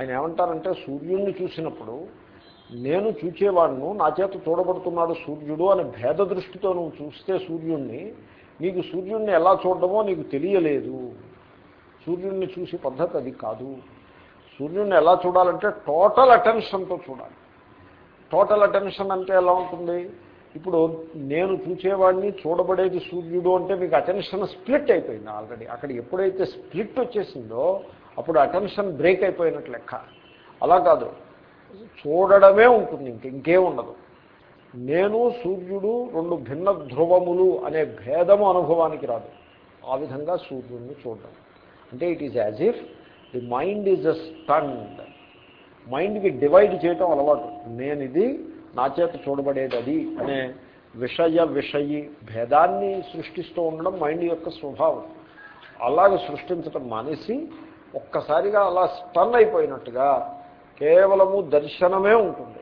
ఆయన ఏమంటారంటే సూర్యుడిని చూసినప్పుడు నేను చూచేవాడును నా చేత చూడబడుతున్నాడు సూర్యుడు అనే భేద దృష్టితో నువ్వు చూస్తే సూర్యుణ్ణి నీకు సూర్యుడిని ఎలా చూడడమో నీకు తెలియలేదు. సూర్యుడిని చూసే పద్ధతి అది కాదు. సూర్యుడిని ఎలా చూడాలంటే టోటల్ అటెన్షన్తో చూడాలి. టోటల్ అటెన్షన్ అంటే ఎలా ఉంటుంది? ఇప్పుడు నేను చూసేవాడిని చూడబడేది సూర్యుడు అంటే మీకు అటెన్షన్ స్ప్లిట్ అయిపోయింది ఆల్రెడీ. అక్కడ ఎప్పుడైతే స్ప్లిట్ వచ్చేసిందో అప్పుడు అటెన్షన్ బ్రేక్ అయిపోయినట్టు లెక్క. అలా కాదు. చూడడమే ఉంటుంది ఇంక ఇంకేం ఉండదు. నేను సూర్యుడు రెండు భిన్న ధ్రువములు అనే భేదము అనుభవానికి రాదు. ఆ విధంగా సూర్యుడిని చూడడం. అంటే it is as if the mind is a stand మైండ్కి డివైడ్ చేయటం అలవాటు. నేను ఇది నా చేత చూడబడేది అది అనే విషయ విషయి భేదాన్ని సృష్టిస్తూ ఉండడం మైండ్ యొక్క స్వభావం. అలాగ సృష్టించటం మానేసి ఒక్కసారిగా అలా స్టన్ అయిపోయినట్టుగా కేవలము దర్శనమే ఉంటుంది.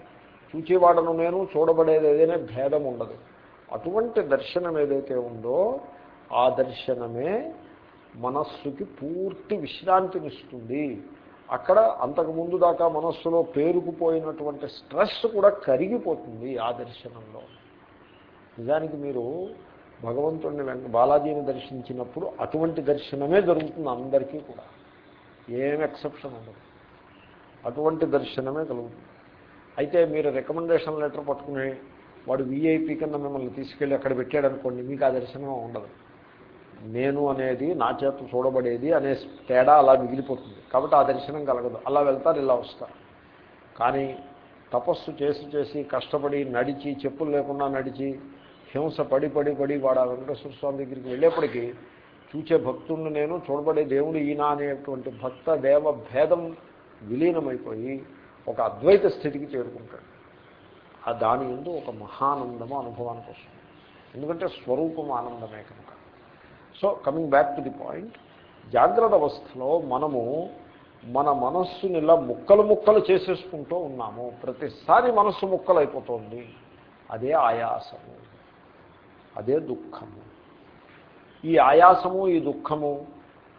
చూచేవాడను నేను చూడబడేది ఏదైనా భేదం ఉండదు. అటువంటి దర్శనం ఏదైతే ఉందో ఆ దర్శనమే మనస్సుకి పూర్తి విశ్రాంతినిస్తుంది. అక్కడ అంతకుముందు దాకా మనస్సులో పేరుకుపోయినటువంటి స్ట్రెస్ కూడా కరిగిపోతుంది ఆ దర్శనంలో. నిజానికి మీరు భగవంతుడిని వెంక బాలాజీని దర్శించినప్పుడు అటువంటి దర్శనమే జరుగుతుంది అందరికీ కూడా. ఏం ఎక్సెప్షన్ ఉండదు. అటువంటి దర్శనమే కలుగుతుంది. అయితే మీరు రికమెండేషన్ లెటర్ పట్టుకుని వాడు వీఐపీ కింద మిమ్మల్ని తీసుకెళ్ళి అక్కడ పెట్టాడు అనుకోండి మీకు ఆ దర్శనం ఉండదు. నేను అనేది నా చేత చూడబడేది అనే తేడా అలా మిగిలిపోతుంది. కాబట్టి ఆ దర్శనం కలగదు. అలా వెళ్తారు ఇలా వస్తారు. కానీ తపస్సు చేసి చేసి కష్టపడి నడిచి చెప్పులు లేకుండా నడిచి హింస పడి పడి పడి వాడు ఆ వెంకటేశ్వర స్వామి దగ్గరికి వెళ్ళేప్పటికీ చూచే భక్తుడిని నేను చూడబడే దేవుడు ఈయన అనేటువంటి భక్త దేవ భేదం విలీనమైపోయి ఒక అద్వైత స్థితికి చేరుకుంటాడు. ఆ దాని ఎందు ఒక మహానందము అనుభవానికి వస్తుంది. ఎందుకంటే స్వరూపం ఆనందమే కనుక. So coming back to the point జాగ్రత్త అవస్థలో మనము మన మనస్సుని ఇలా ముక్కలు ముక్కలు చేసేసుకుంటూ ఉన్నాము. ప్రతిసారి మనస్సు ముక్కలు అయిపోతుంది అదే ఆయాసము. అదే దుఃఖము. ఈ ఆయాసము ఈ దుఃఖము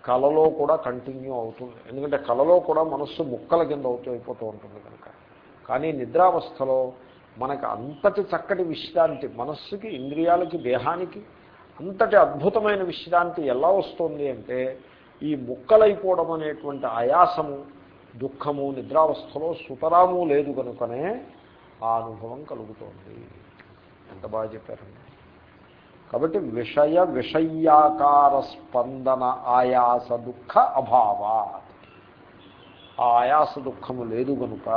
కళలో కూడా కంటిన్యూ అవుతుంది. ఎందుకంటే కళలో కూడా మనస్సు ముక్కల కింద అవుతూ అయిపోతూ ఉంటుంది కనుక. కానీ నిద్రావస్థలో మనకు అంతటి చక్కటి విశ్రాంతి మనస్సుకి ఇంద్రియాలకి దేహానికి అంతటి అద్భుతమైన విశ్రాంతి ఎలా వస్తుంది అంటే ఈ ముక్కలైపోవడం అనేటువంటి ఆయాసము దుఃఖము నిద్రావస్థలో సుతరాము లేదు కనుకనే ఆ అనుభవం కలుగుతోంది. ఎంత బాగా చెప్పారండి? కాబట్టి విషయ విషయాకార స్పందన ఆయాస దుఃఖ అభావా ఆయాస దుఃఖము లేదు కనుక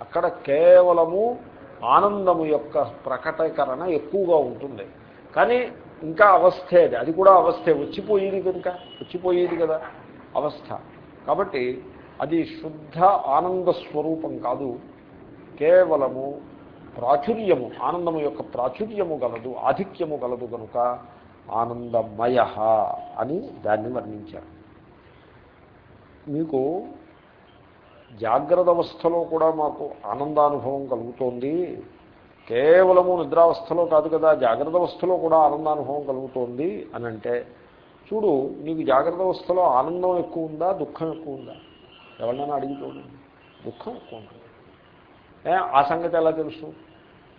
అక్కడ కేవలము ఆనందము యొక్క ప్రకటీకరణ ఎక్కువగా ఉంటుంది. కానీ ఇంకా అవస్థే అది. అది కూడా అవస్థే. వచ్చిపోయేది కనుక వచ్చిపోయేది కదా అవస్థ. కాబట్టి అది శుద్ధ ఆనంద స్వరూపం కాదు. కేవలము ప్రాచుర్యము ఆనందము యొక్క ప్రాచుర్యము గలదు ఆధిక్యము గలదు కనుక ఆనందమయ అని దాన్ని వర్ణించారు. మీకు జాగ్రత్త అవస్థలో కూడా మాకు ఆనందానుభవం కలుగుతోంది. కేవలము నిద్రావస్థలో కాదు కదా జాగ్రత్త అవస్థలో కూడా ఆనందానుభవం కలుగుతోంది అని అంటే చూడు నీకు జాగ్రత్త అవస్థలో ఆనందం ఎక్కువ ఉందా దుఃఖం ఎక్కువ ఉందా? ఎవరినైనా అడిగి చూడండి. దుఃఖం ఎక్కువ ఉంటుంది. ఏ ఆ సంగతి ఎలా తెలుసు?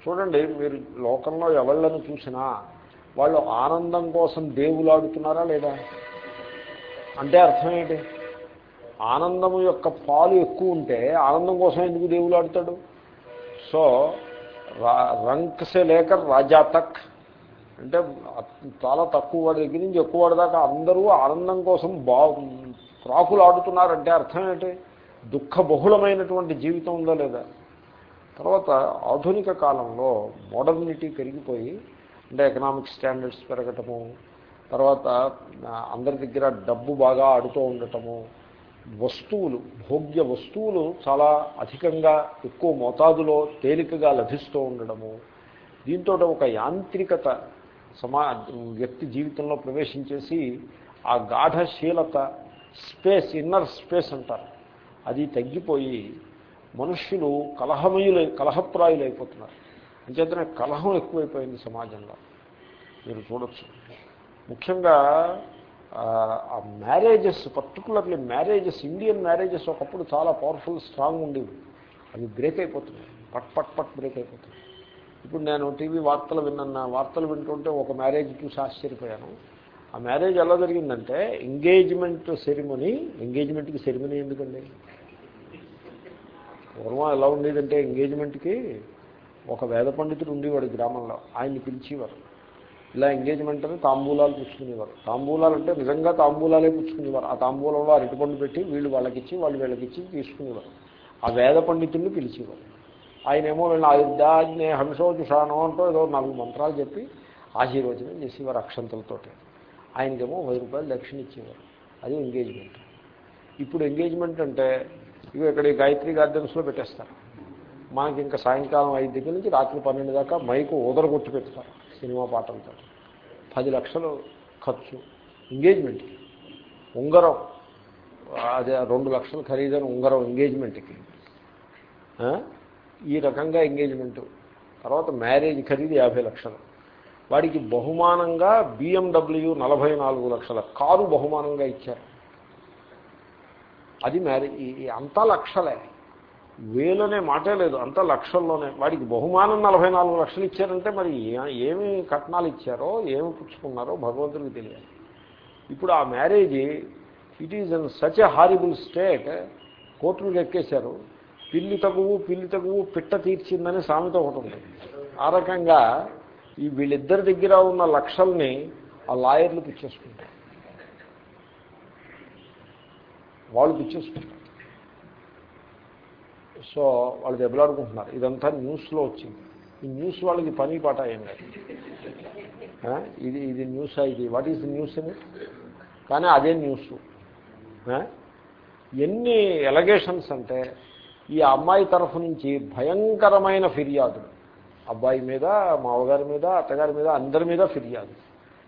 చూడండి మీరు లోకంలో ఎవళ్ళను చూసినా వాళ్ళు ఆనందం కోసం దేవులాడుతున్నారా లేదా? అంటే అర్థం ఏంటి? ఆనందము యొక్క పాలు ఎక్కువ ఉంటే ఆనందం కోసం ఎందుకు దేవులాడుతాడు? సో రంక్సే లేక రాజా తక్ అంటే చాలా తక్కువ వాడి దగ్గర నుంచి ఎక్కువ వాడి దాకా అందరూ ఆనందం కోసం బా ప్రాకులు ఆడుతున్నారంటే అర్థం ఏంటి? దుఃఖ బహుళమైనటువంటి జీవితం ఉందా లేదా? తర్వాత ఆధునిక కాలంలో మోడర్నిటీ పెరిగిపోయి అంటే ఎకనామిక్ స్టాండర్డ్స్ పెరగటము తర్వాత అందరి దగ్గర డబ్బు బాగా ఆడుతూ ఉండటము వస్తువులు భోగ్య వస్తువులు చాలా అధికంగా ఎక్కువ మోతాదులో తేలికగా లభిస్తూ ఉండడము దీంతో ఒక యాంత్రికత సమా వ్యక్తి జీవితంలో ప్రవేశించేసి ఆ గాఢశీలత స్పేస్ ఇన్నర్ స్పేస్ అంటారు. అది తగ్గిపోయి మనుష్యులు కలహమయులై కలహప్రాయులైపోతున్నారు. అంచేతనే కలహం ఎక్కువైపోయింది సమాజంలో. మీరు చూడొచ్చు. ముఖ్యంగా ఆ marriages particularly marriages Indian marriages ఒకప్పుడు చాలా పవర్ఫుల్ స్ట్రాంగ్ ఉండేవి. అవి బ్రేక్ అయిపోతున్నాయి పట్ పట్ పట్ బ్రేక్ అయిపోతున్నాయి ఇప్పుడు నేను టీవీ వార్తలు విన్న వార్తలు వింటుంటే ఒక మ్యారేజ్ చూసి ఆశ్చర్యపోయాను. ఆ మ్యారేజ్ ఎలా జరిగిందంటే ఎంగేజ్మెంట్ సెరిమనీ ఎంగేజ్మెంట్కి సెరిమనీ ఎందుకండి? పూర్వం ఎలా ఉండేదంటే ఎంగేజ్మెంట్కి ఒక వేద పండితుడు ఉండేవాడు గ్రామంలో. ఆయన్ని పిలిచేవారు. ఇలా ఎంగేజ్మెంట్ అని తాంబూలాలు పుచ్చుకునేవారు. తాంబూలాలు అంటే నిజంగా తాంబూలాలే పుచ్చుకునేవారు. ఆ తాంబూలంలో అరటిపండు పెట్టి వీళ్ళు వాళ్ళకిచ్చి వాళ్ళు వీళ్ళకిచ్చి తీసుకునేవారు. ఆ వేద పండితుల్ని పిలిచేవారు. ఆయనేమో వీళ్ళు ఆయుర్దాజ్ఞే హంసోజుషాను అంటూ ఏదో నాలుగు మంత్రాలు చెప్పి ఆశీర్వచనం చేసేవారు అక్షంతలతోటి. ఆయనకేమో వెయ్యి రూపాయలు దక్షిణ ఇచ్చేవారు. అది ఎంగేజ్మెంట్. ఇప్పుడు ఎంగేజ్మెంట్ అంటే ఇవి ఇక్కడ ఈ గాయత్రి గార్డెన్స్లో పెట్టేస్తారు. మనకి ఇంకా సాయంకాలం ఐదు దగ్గర నుంచి రాత్రి పన్నెండు దాకా మైకు ఉదరగొట్టి పెడతారు సినిమా పాటలతో. పది లక్షలు ఖర్చు. ఎంగేజ్మెంట్కి ఉంగరం. అదే రెండు లక్షలు ఖరీదైన ఉంగరం ఎంగేజ్మెంట్కి ఈ రకంగా ఎంగేజ్మెంటు తర్వాత మ్యారేజ్ ఖరీదు యాభై లక్షలు. వాడికి బహుమానంగా బిఎండబ్ల్యూ నలభై నాలుగు లక్షల కారు బహుమానంగా ఇచ్చారు. అది మ్యారేజ్ అంతా లక్షలే. వేలనే మాటే లేదు అంతా లక్షల్లోనే. వాడికి బహుమానం నలభై నాలుగు లక్షలు ఇచ్చారంటే మరి ఏమి కట్నాలు ఇచ్చారో ఏమి పుచ్చుకున్నారో భగవంతుడికి తెలియాలి. ఇప్పుడు ఆ marriage it is in such a horrible state కోర్టులకు ఎక్కేశారు పిల్లి తగువు పిల్లి తగువు పిట్ట తీర్చిందని సామెత ఒకటి ఉంది. ఆ రకంగా ఈ వీళ్ళిద్దరి దగ్గర ఉన్న లక్షల్ని ఆ లాయర్లు పిచ్చేసుకుంటారు. వాళ్ళు పిచ్చేసుకుంటారు సో వాళ్ళు దెబ్బలాడుకుంటున్నారు. ఇదంతా న్యూస్లో వచ్చింది. ఈ న్యూస్ వాళ్ళకి పని పాట ఏం లేదు. ఇది ఇది న్యూస్ ఇది. వాట్ ఈస్ న్యూస్ అని? కానీ అదే న్యూస్. ఎన్ని ఎలగేషన్స్ అంటే ఈ అమ్మాయి తరఫు నుంచి భయంకరమైన ఫిర్యాదులు. అబ్బాయి మీద మామగారి మీద అత్తగారి మీద అందరి మీద ఫిర్యాదు.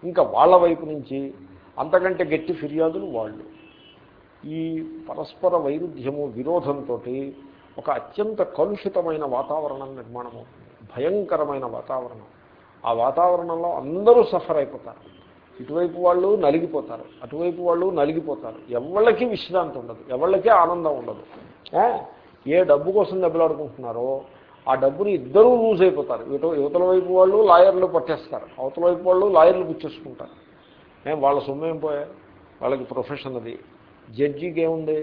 ఇంకా వాళ్ళ వైపు నుంచి అంతకంటే గట్టి ఫిర్యాదులు వాళ్ళు. ఈ పరస్పర వైరుధ్యము విరోధంతో ఒక అత్యంత కలుషితమైన వాతావరణం నిర్మాణం అవుతుంది. భయంకరమైన వాతావరణం. ఆ వాతావరణంలో అందరూ సఫర్ అయిపోతారు. ఇటువైపు వాళ్ళు నలిగిపోతారు. అటువైపు వాళ్ళు నలిగిపోతారు. ఎవళ్ళకి విశ్రాంతి ఉండదు. ఎవళ్ళకి ఆనందం ఉండదు. ఏ? డబ్బు కోసం దెబ్బలాడుకుంటున్నారో ఆ డబ్బుని ఇద్దరూ లూజ్ అయిపోతారు. ఇటు యువతల వైపు వాళ్ళు లాయర్లు పట్టేస్తారు. అవతల వైపు వాళ్ళు లాయర్లు పుచ్చేసుకుంటారు ఏం? వాళ్ళ సొమ్ము ఏం వాళ్ళకి ప్రొఫెషన్ అది. జడ్జికి ఏముంది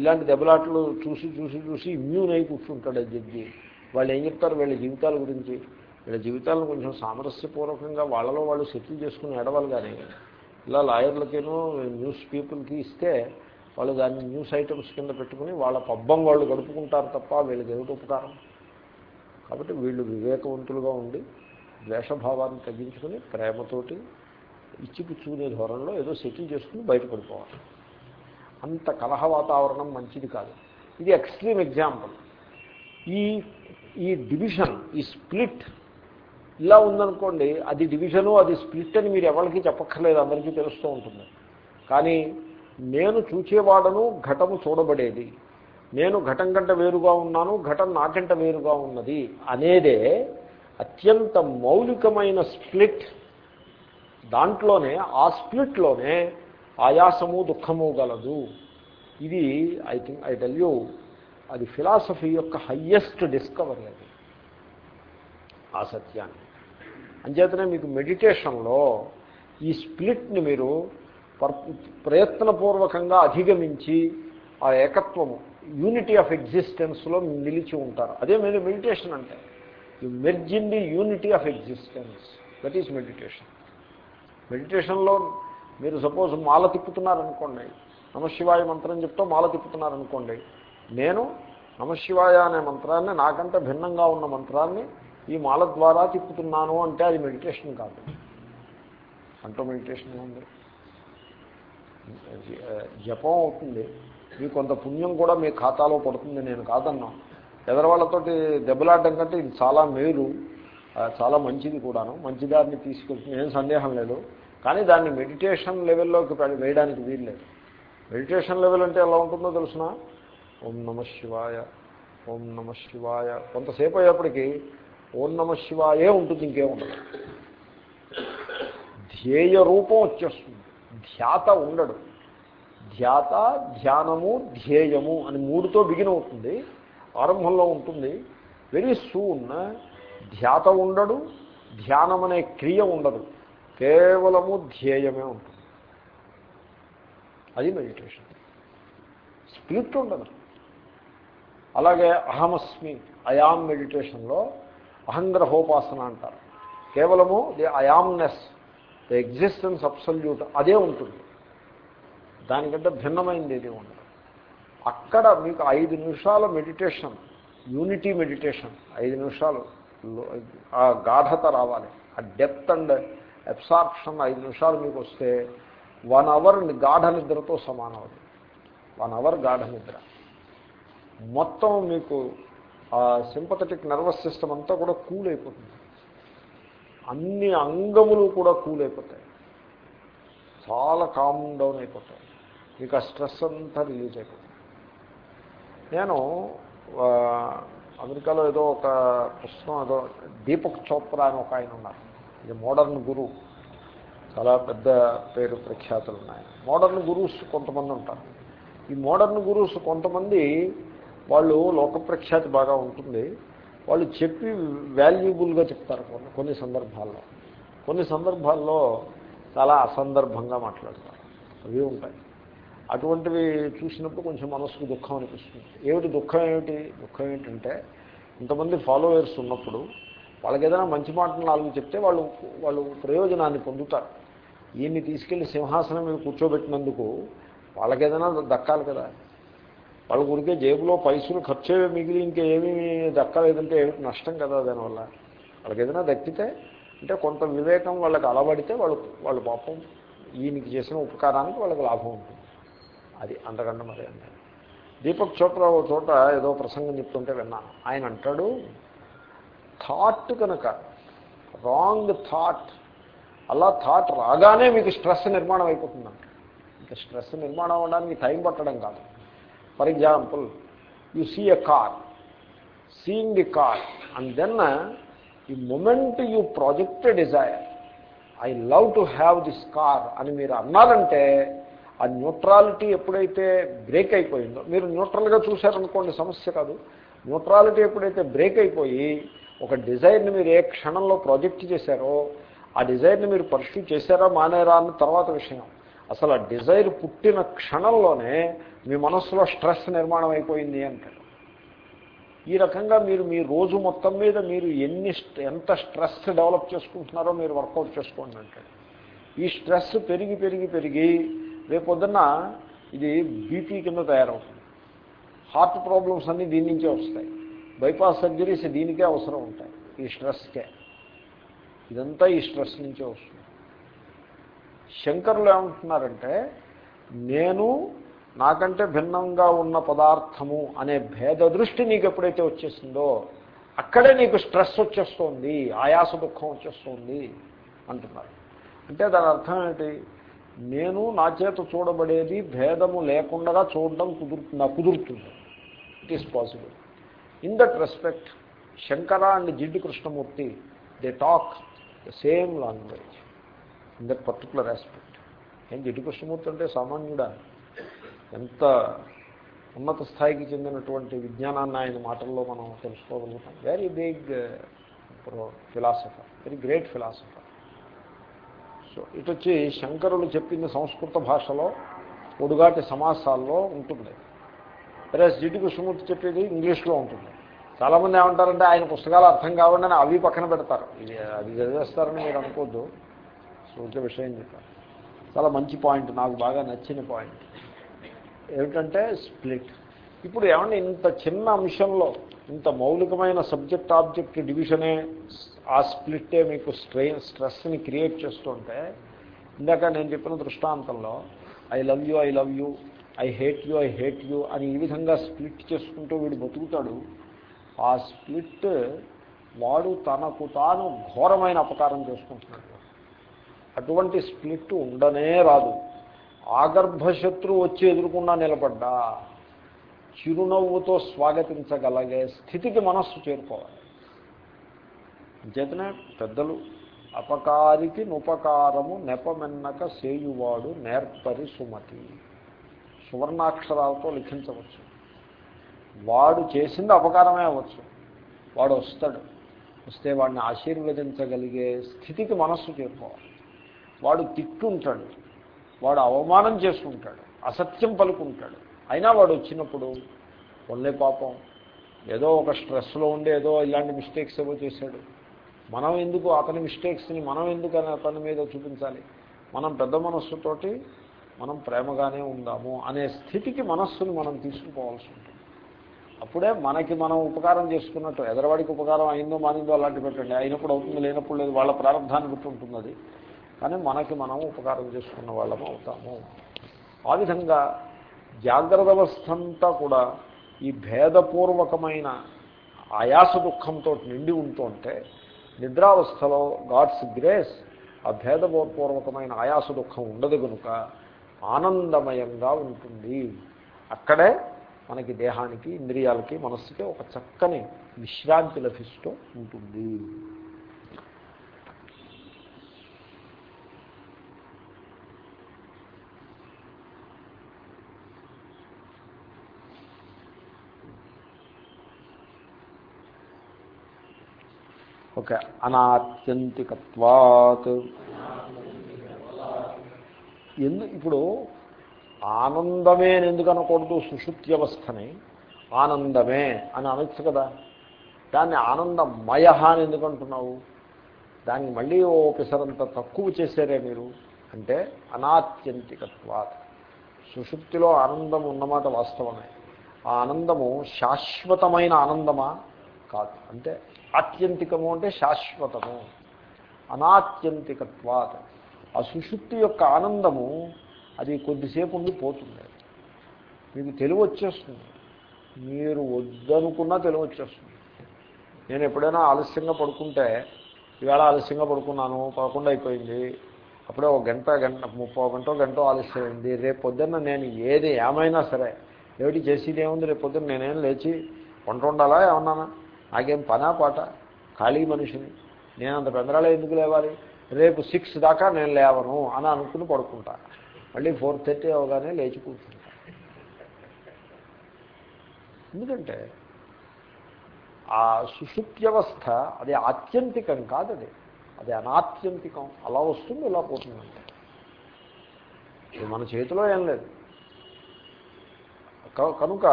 ఇలాంటి దెబ్బలాటలు చూసి చూసి చూసి ఇమ్యూన్ అయి కూర్చుంటాడు ఆ జడ్జి. వాళ్ళు ఏం చెప్తారు? వీళ్ళ జీవితాల గురించి. వీళ్ళ జీవితాలను కొంచెం సామరస్యపూర్వకంగా వాళ్ళలో వాళ్ళు సెటిల్ చేసుకుని ఎడవాలి కానీ ఇలా లాయర్లకేనో న్యూస్ పీపుల్కి ఇస్తే వాళ్ళు దాన్ని న్యూస్ ఐటమ్స్ కింద పెట్టుకుని వాళ్ళ పబ్బం వాళ్ళు గడుపుకుంటారు తప్ప వీళ్ళకి ఏమిటి ఉపకారం? కాబట్టి వీళ్ళు వివేకవంతులుగా ఉండి ద్వేషభావాన్ని తగ్గించుకుని ప్రేమతోటి ఇచ్చిపుచ్చుకునే ధోరణిలో ఏదో సెటిల్ చేసుకుని బయటపడిపోవాలి. అంత కలహ వాతావరణం మంచిది కాదు. ఇది ఎక్స్ట్రీమ్ ఎగ్జాంపుల్ ఈ ఈ డివిజన్ ఈ స్ప్లిట్ ఇలా ఉందనుకోండి అది డివిజను అది స్ప్లిట్ అని మీరు ఎవరికి చెప్పక్కర్లేదు అందరికీ తెలుస్తూ ఉంటుంది. కానీ నేను చూచేవాడను ఘటము చూడబడేది. నేను ఘటం కంట వేరుగా ఉన్నాను ఘటం నాకంట వేరుగా ఉన్నది అనేదే అత్యంత మౌలికమైన స్ప్లిట్ దాంట్లోనే ఆ స్ప్లిట్లోనే ఆయాసము దుఃఖము గలదు. ఇది I think I tell you అది ఫిలాసఫీ యొక్క హయ్యెస్ట్ డిస్కవరీ అది. ఆ సత్యాన్ని. అంచేతనే మీకు మెడిటేషన్లో ఈ స్ప్లిట్ని మీరు ప్రయత్నపూర్వకంగా అధిగమించి ఆ ఏకత్వము యూనిటీ ఆఫ్ ఎగ్జిస్టెన్స్లో నిలిచి ఉంటారు. అదే మీరు మెడిటేషన్ అంటే. You merge in the unity of existence. That is meditation. మెడిటేషన్లో మీరు సపోజ్ మాల తిప్పుతున్నారనుకోండి నమశివాయ మంత్రం చెప్తూ మాల తిప్పుతున్నారనుకోండి నేను నమశివాయ అనే మంత్రాన్ని నాకంటే భిన్నంగా ఉన్న మంత్రాన్ని ఈ మాల ద్వారా తిప్పుతున్నాను అంటే అది మెడిటేషన్ కాదు. అంటూ మెడిటేషన్ ఉంది జపం అవుతుంది. మీ కొంత పుణ్యం కూడా మీ ఖాతాలో పడుతుంది నేను కాదన్నా. ఎదరవాళ్ళతోటి దెబ్బలాడడం కంటే ఇది చాలా మేలు చాలా మంచిది కూడాను. మంచిదారిని తీసుకెళ్తుంది ఏం సందేహం లేదు. కానీ దాన్ని మెడిటేషన్ లెవెల్లోకి వేయడానికి వీల్లేదు. మెడిటేషన్ లెవెల్ అంటే ఎలా ఉంటుందో తెలుసిన? ఓం నమ శివాయ ఓం నమ శివాయ. కొంతసేపు అయ్యేప్పటికీ ఓం నమ శివాయే ఉంటుంది ఇంకేముండదు ధ్యేయ రూపం వచ్చేస్తుంది. ధ్యాత ఉండడు. ధ్యాత ధ్యానము ధ్యేయము అని మూడుతో బిగిన్ అవుతుంది. ఆరంభంలో ఉంటుంది. వెరీ సూన్ ధ్యాత ఉండడు ధ్యానం అనే క్రియ ఉండదు. కేవలము ధ్యేయమే ఉంటుంది. అది మెడిటేషన్ స్ప్లిట్ ఉండదు. అలాగే అహమస్మి అయామ్ మెడిటేషన్లో అహంగ్రహోపాసన అంటారు. కేవలము the I am ness the existence absolute అదే ఉంటుంది. దానికంటే భిన్నమైంది ఏది ఉండదు. అక్కడ మీకు ఐదు నిమిషాల మెడిటేషన్ యూనిటీ మెడిటేషన్ ఐదు నిమిషాలు ఆ గాఢత రావాలి. ఆ డెప్త్ అండ్ అబ్సార్ప్షన్ ఐదు నిమిషాలు మీకు వస్తే వన్ అవర్ గాఢ నిద్రతో సమానం అది. వన్ అవర్ గాఢ నిద్ర. మొత్తం మీకు ఆ సింపథటిక్ నర్వస్ సిస్టమ్ అంతా కూడా కూల్ అయిపోతుంది. అన్ని అంగములు కూడా కూల్ అయిపోతాయి. చాలా కామ్ డౌన్ అయిపోతాయి. మీకు ఆ స్ట్రెస్ అంతా రిలీజ్ అయిపోతుంది. నేను అమెరికాలో ఏదో ఒక పుస్తకం ఏదో దీపక్ చోప్రా అని ఒక ఆయన ఉన్నారు. ఇది మోడర్న్ గురు. చాలా పెద్ద పేరు ప్రఖ్యాతులు ఉన్నాయి. మోడర్న్ గురుస్ కొంతమంది ఉంటారు. ఈ మోడర్న్ గురుస్ కొంతమంది వాళ్ళు లోక ప్రఖ్యాతి బాగా ఉంటుంది. వాళ్ళు చెప్పి వాల్యుబుల్గా చెప్తారు కొన్ని కొన్ని సందర్భాల్లో. కొన్ని సందర్భాల్లో చాలా అసందర్భంగా మాట్లాడతారు. అవి ఉంటాయి. అటువంటివి చూసినప్పుడు కొంచెం మనసుకు దుఃఖం అనిపిస్తుంది. ఏమిటి దుఃఖం ఏమిటి? దుఃఖం ఏంటంటే ఇంతమంది ఫాలోవర్స్ ఉన్నప్పుడు వాళ్ళకి ఏదైనా మంచి మాటలు నాలుగు చెప్తే వాళ్ళు వాళ్ళు ప్రయోజనాన్ని పొందుతారు. ఈయన్ని తీసుకెళ్ళి సింహాసనం మీద కూర్చోబెట్టినందుకు వాళ్ళకి ఏదైనా దక్కాలి కదా. వాళ్ళ గురికే జేబులో పైసలు ఖర్చు మిగిలి ఇంకా ఏమీ దక్కలేదంటే ఏమిటి నష్టం కదా దానివల్ల. వాళ్ళకి ఏదైనా దక్కితే అంటే కొంత వివేకం వాళ్ళకి అలవడితే వాళ్ళు వాళ్ళు పాపం ఈయనకి చేసిన ఉపకారానికి వాళ్ళకి లాభం ఉంటుంది. అది అంతకన్నా మరి అంటే దీపక్ చోప్రా ఒక చోట ఏదో ప్రసంగం చెప్తుంటే విన్నాను. ఆయన అంటాడు థాట్ కనుక. రాంగ్ థాట్ అలా థాట్ రాగానే మీకు స్ట్రెస్ నిర్మాణం అయిపోతుందంట. ఇంకా స్ట్రెస్ నిర్మాణం అవ్వడానికి టైం పట్టడం కాదు. For example you see a car seeing the car and then ఈ moment you project desire I love to have this car అని మీరు అన్నారంటే ఆ న్యూట్రాలిటీ ఎప్పుడైతే బ్రేక్ అయిపోయిందో మీరు న్యూట్రల్గా చూశారనుకోండి సమస్య కాదు. న్యూట్రాలిటీ ఎప్పుడైతే బ్రేక్ అయిపోయి ఒక డిజైర్ని మీరు ఏ క్షణంలో ప్రాజెక్ట్ చేశారో ఆ డిజైర్ని మీరు పర్స్యూ చేశారా మానేరా అన్న తర్వాత విషయం. అసలు ఆ డిజైర్ పుట్టిన క్షణంలోనే మీ మనస్సులో స్ట్రెస్ నిర్మాణం అయిపోయింది అంటారు. ఈ రకంగా మీరు మీ రోజు మొత్తం మీద మీరు ఎన్ని ఎంత స్ట్రెస్ డెవలప్ చేసుకుంటున్నారో మీరు వర్కౌట్ చేసుకోండి అంటాడు ఈ స్ట్రెస్ పెరిగి పెరిగి పెరిగి రేపొద్దున్న ఇది బీపీ కింద తయారవుతుంది. హార్ట్ ప్రాబ్లమ్స్ అన్నీ దీని నుంచే వస్తాయి. బైపాస్ సర్జరీస్ దీనికే అవసరం ఉంటాయి. ఈ స్ట్రెస్కే. ఇదంతా ఈ స్ట్రెస్ నుంచే వస్తుంది. శంకరులు ఏమంటున్నారంటే నేను నాకంటే భిన్నంగా ఉన్న పదార్థము అనే భేద దృష్టి నీకు ఎప్పుడైతే వచ్చేసిందో అక్కడే నీకు స్ట్రెస్ వచ్చేస్తుంది ఆయాస దుఃఖం వచ్చేస్తుంది అంటున్నారు. అంటే దాని అర్థం ఏంటి? నేను నా చేత చూడబడేది భేదము లేకుండా చూడడం కుదురుతుందా కుదురుతుంది. It is possible in that respect Shankara and Jiddu Krishnamurti they talk the same language in that particular aspect ఏం జిడ్డు కృష్ణమూర్తి అంటే సామాన్యుడా? ఎంత ఉన్నత స్థాయికి చెందినటువంటి విజ్ఞానాన్ని ఆయన మాటల్లో మనం తెలుసుకోగలుగుతాం. Very big philosopher very great philosopher so ఇటు వచ్చి శంకరులు చెప్పింది సంస్కృత భాషలో పొడుగాటి సమాసాల్లో ఉంటుంది సరే జిడ్డు కృష్ణమూర్తి చెప్పేది ఇంగ్లీష్లో ఉంటుంది. చాలామంది ఏమంటారంటే ఆయన పుస్తకాలు అర్థం కావండి అని అవి పక్కన పెడతారు. ఇది అది చదివేస్తారని మీరు అనుకోద్దు. సూచ విషయం చెప్పారు. చాలా మంచి పాయింట్ నాకు బాగా నచ్చిన పాయింట్ ఏమిటంటే స్ప్లిట్ ఇప్పుడు ఏమన్నా ఇంత చిన్న అంశంలో ఇంత మౌలికమైన సబ్జెక్ట్ ఆబ్జెక్ట్ డివిజనే ఆ స్ప్లిట్టే మీకు స్ట్రెయిన్ స్ట్రెస్ని క్రియేట్ చేస్తుంటే ఇందాక నేను చెప్పిన దృష్టాంతంలో I love you I love you I hate you I hate you అని ఈ విధంగా స్ప్లిట్ చేసుకుంటూ వీడు బతుకుతాడు. ఆ స్ప్లిట్ వాడు తనకు తాను ఘోరమైన అపకారం చేసుకుంటున్నాడు. అటువంటి స్ప్లిట్ ఉండనే రాదు. ఆగర్భశత్రు వచ్చి ఎదురుకుండా నిలబడ్డా చిరునవ్వుతో స్వాగతించగలిగే స్థితికి మనస్సు చేరుకోవాలి. చేతనే పెద్దలు అపకారికి నుపకారము నెపమెన్నక సేయువాడు నేర్పరి సుమతి. సువర్ణాక్షరాలతో లిఖించవచ్చు. వాడు చేసింది అపకారమే అవ్వచ్చు. వాడు వస్తాడు. వస్తే వాడిని ఆశీర్వదించగలిగే స్థితికి మనస్సు చేరుకోవాలి. వాడు తిట్టుంటాడు. వాడు అవమానం చేసుకుంటాడు అసత్యం పలుకుంటాడు. అయినా వాడు వచ్చినప్పుడు ఒళ్ళే పాపం ఏదో ఒక స్ట్రెస్లో ఉండి ఏదో ఇలాంటి మిస్టేక్స్ ఏవో చేశాడు. మనం ఎందుకు అతని మిస్టేక్స్ని మనం ఎందుకు అతని మీద చూపించాలి? మనం పెద్ద మనస్సుతోటి మనం ప్రేమగానే ఉందాము అనే స్థితికి మనస్సును మనం తీసుకుపోవాల్సి ఉంటుంది. అప్పుడే మనకి మనం ఉపకారం చేసుకున్నట్టు ఎదరవాడికి ఉపకారం అయిందో మానిందో అలాంటి పెట్టండి. అయినప్పుడు అవుతుంది లేనప్పుడు లేదు వాళ్ళ ప్రారంభాన్ని బట్టి ఉంటుంది అది కానీ మనకి మనం ఉపకారం చేసుకున్న వాళ్ళము అవుతాము. ఆ విధంగా జాగ్రత్త అవస్థ అంతా కూడా ఈ భేదపూర్వకమైన ఆయాస దుఃఖంతో నిండి ఉంటుంటే నిద్రావస్థలో గాడ్స్ గ్రేస్ ఆ భేదపూర్వకమైన ఆయాస దుఃఖం ఉండదు కనుక ఆనందమయంగా ఉంటుంది. అక్కడే మనకి దేహానికి ఇంద్రియాలకి మనస్సుకి ఒక చక్కని విశ్రాంతి లభిస్తూ ఉంటుంది. ఓకే. అనాత్యంతికత్వాత్. ఎందు ఇప్పుడు ఆనందమే అని ఎందుకు అనకూడదు? సుషుప్త్యవస్థని ఆనందమే అని అనొచ్చు కదా. దాన్ని ఆనందమయ అని ఎందుకు అంటున్నావు? దాన్ని మళ్ళీ ఓ పిసరంత తక్కువ చేశారే మీరు. అంటే అనాత్యంతికత్వాత్. సుషుప్తిలో ఆనందం ఉన్నమాట వాస్తవమే. ఆ ఆనందము శాశ్వతమైన ఆనందమా? కాదు. అంటే ఆత్యంతికము అంటే శాశ్వతము. అనాత్యంతికత్వాత్. ఆ సుషుప్తి యొక్క ఆనందము అది కొద్దిసేపు ఉండి పోతుంది. మీకు తెలివి వచ్చేస్తుంది. మీరు వద్దనుకున్నా తెలివి వచ్చేస్తుంది. నేను ఎప్పుడైనా ఆలస్యంగా పడుకుంటే ఇవాళ ఆలస్యంగా పడుకున్నాను పదకొండు అయిపోయింది అప్పుడే ఒక గంట గంట ముప్పో గంట గంట ఆలస్యమైంది. రేపు పొద్దున్న నేను ఏది ఏమైనా సరే ఏమిటి చేసేది ఏముంది? రేపు పొద్దున్న నేనేం లేచి వంట ఉండాలా ఏమన్నానా? నాకేం పనా పాట? ఖాళీ మనిషిని. నేను అంత పెందరాలో ఎందుకు లేవాలి? రేపు సిక్స్ దాకా నేను లేవను అని అనుకుని పడుకుంటా. మళ్ళీ ఫోర్ థర్టీ అవగానే లేచి కూర్చుంటా. ఎందుకంటే ఆ సుషుప్త్యవస్థ అది ఆత్యంతికం కాదు అది. అది అనాత్యంతికం. అలా వస్తుంది ఇలా పోతుందంటే ఇది మన చేతిలో ఏం లేదు. కనుక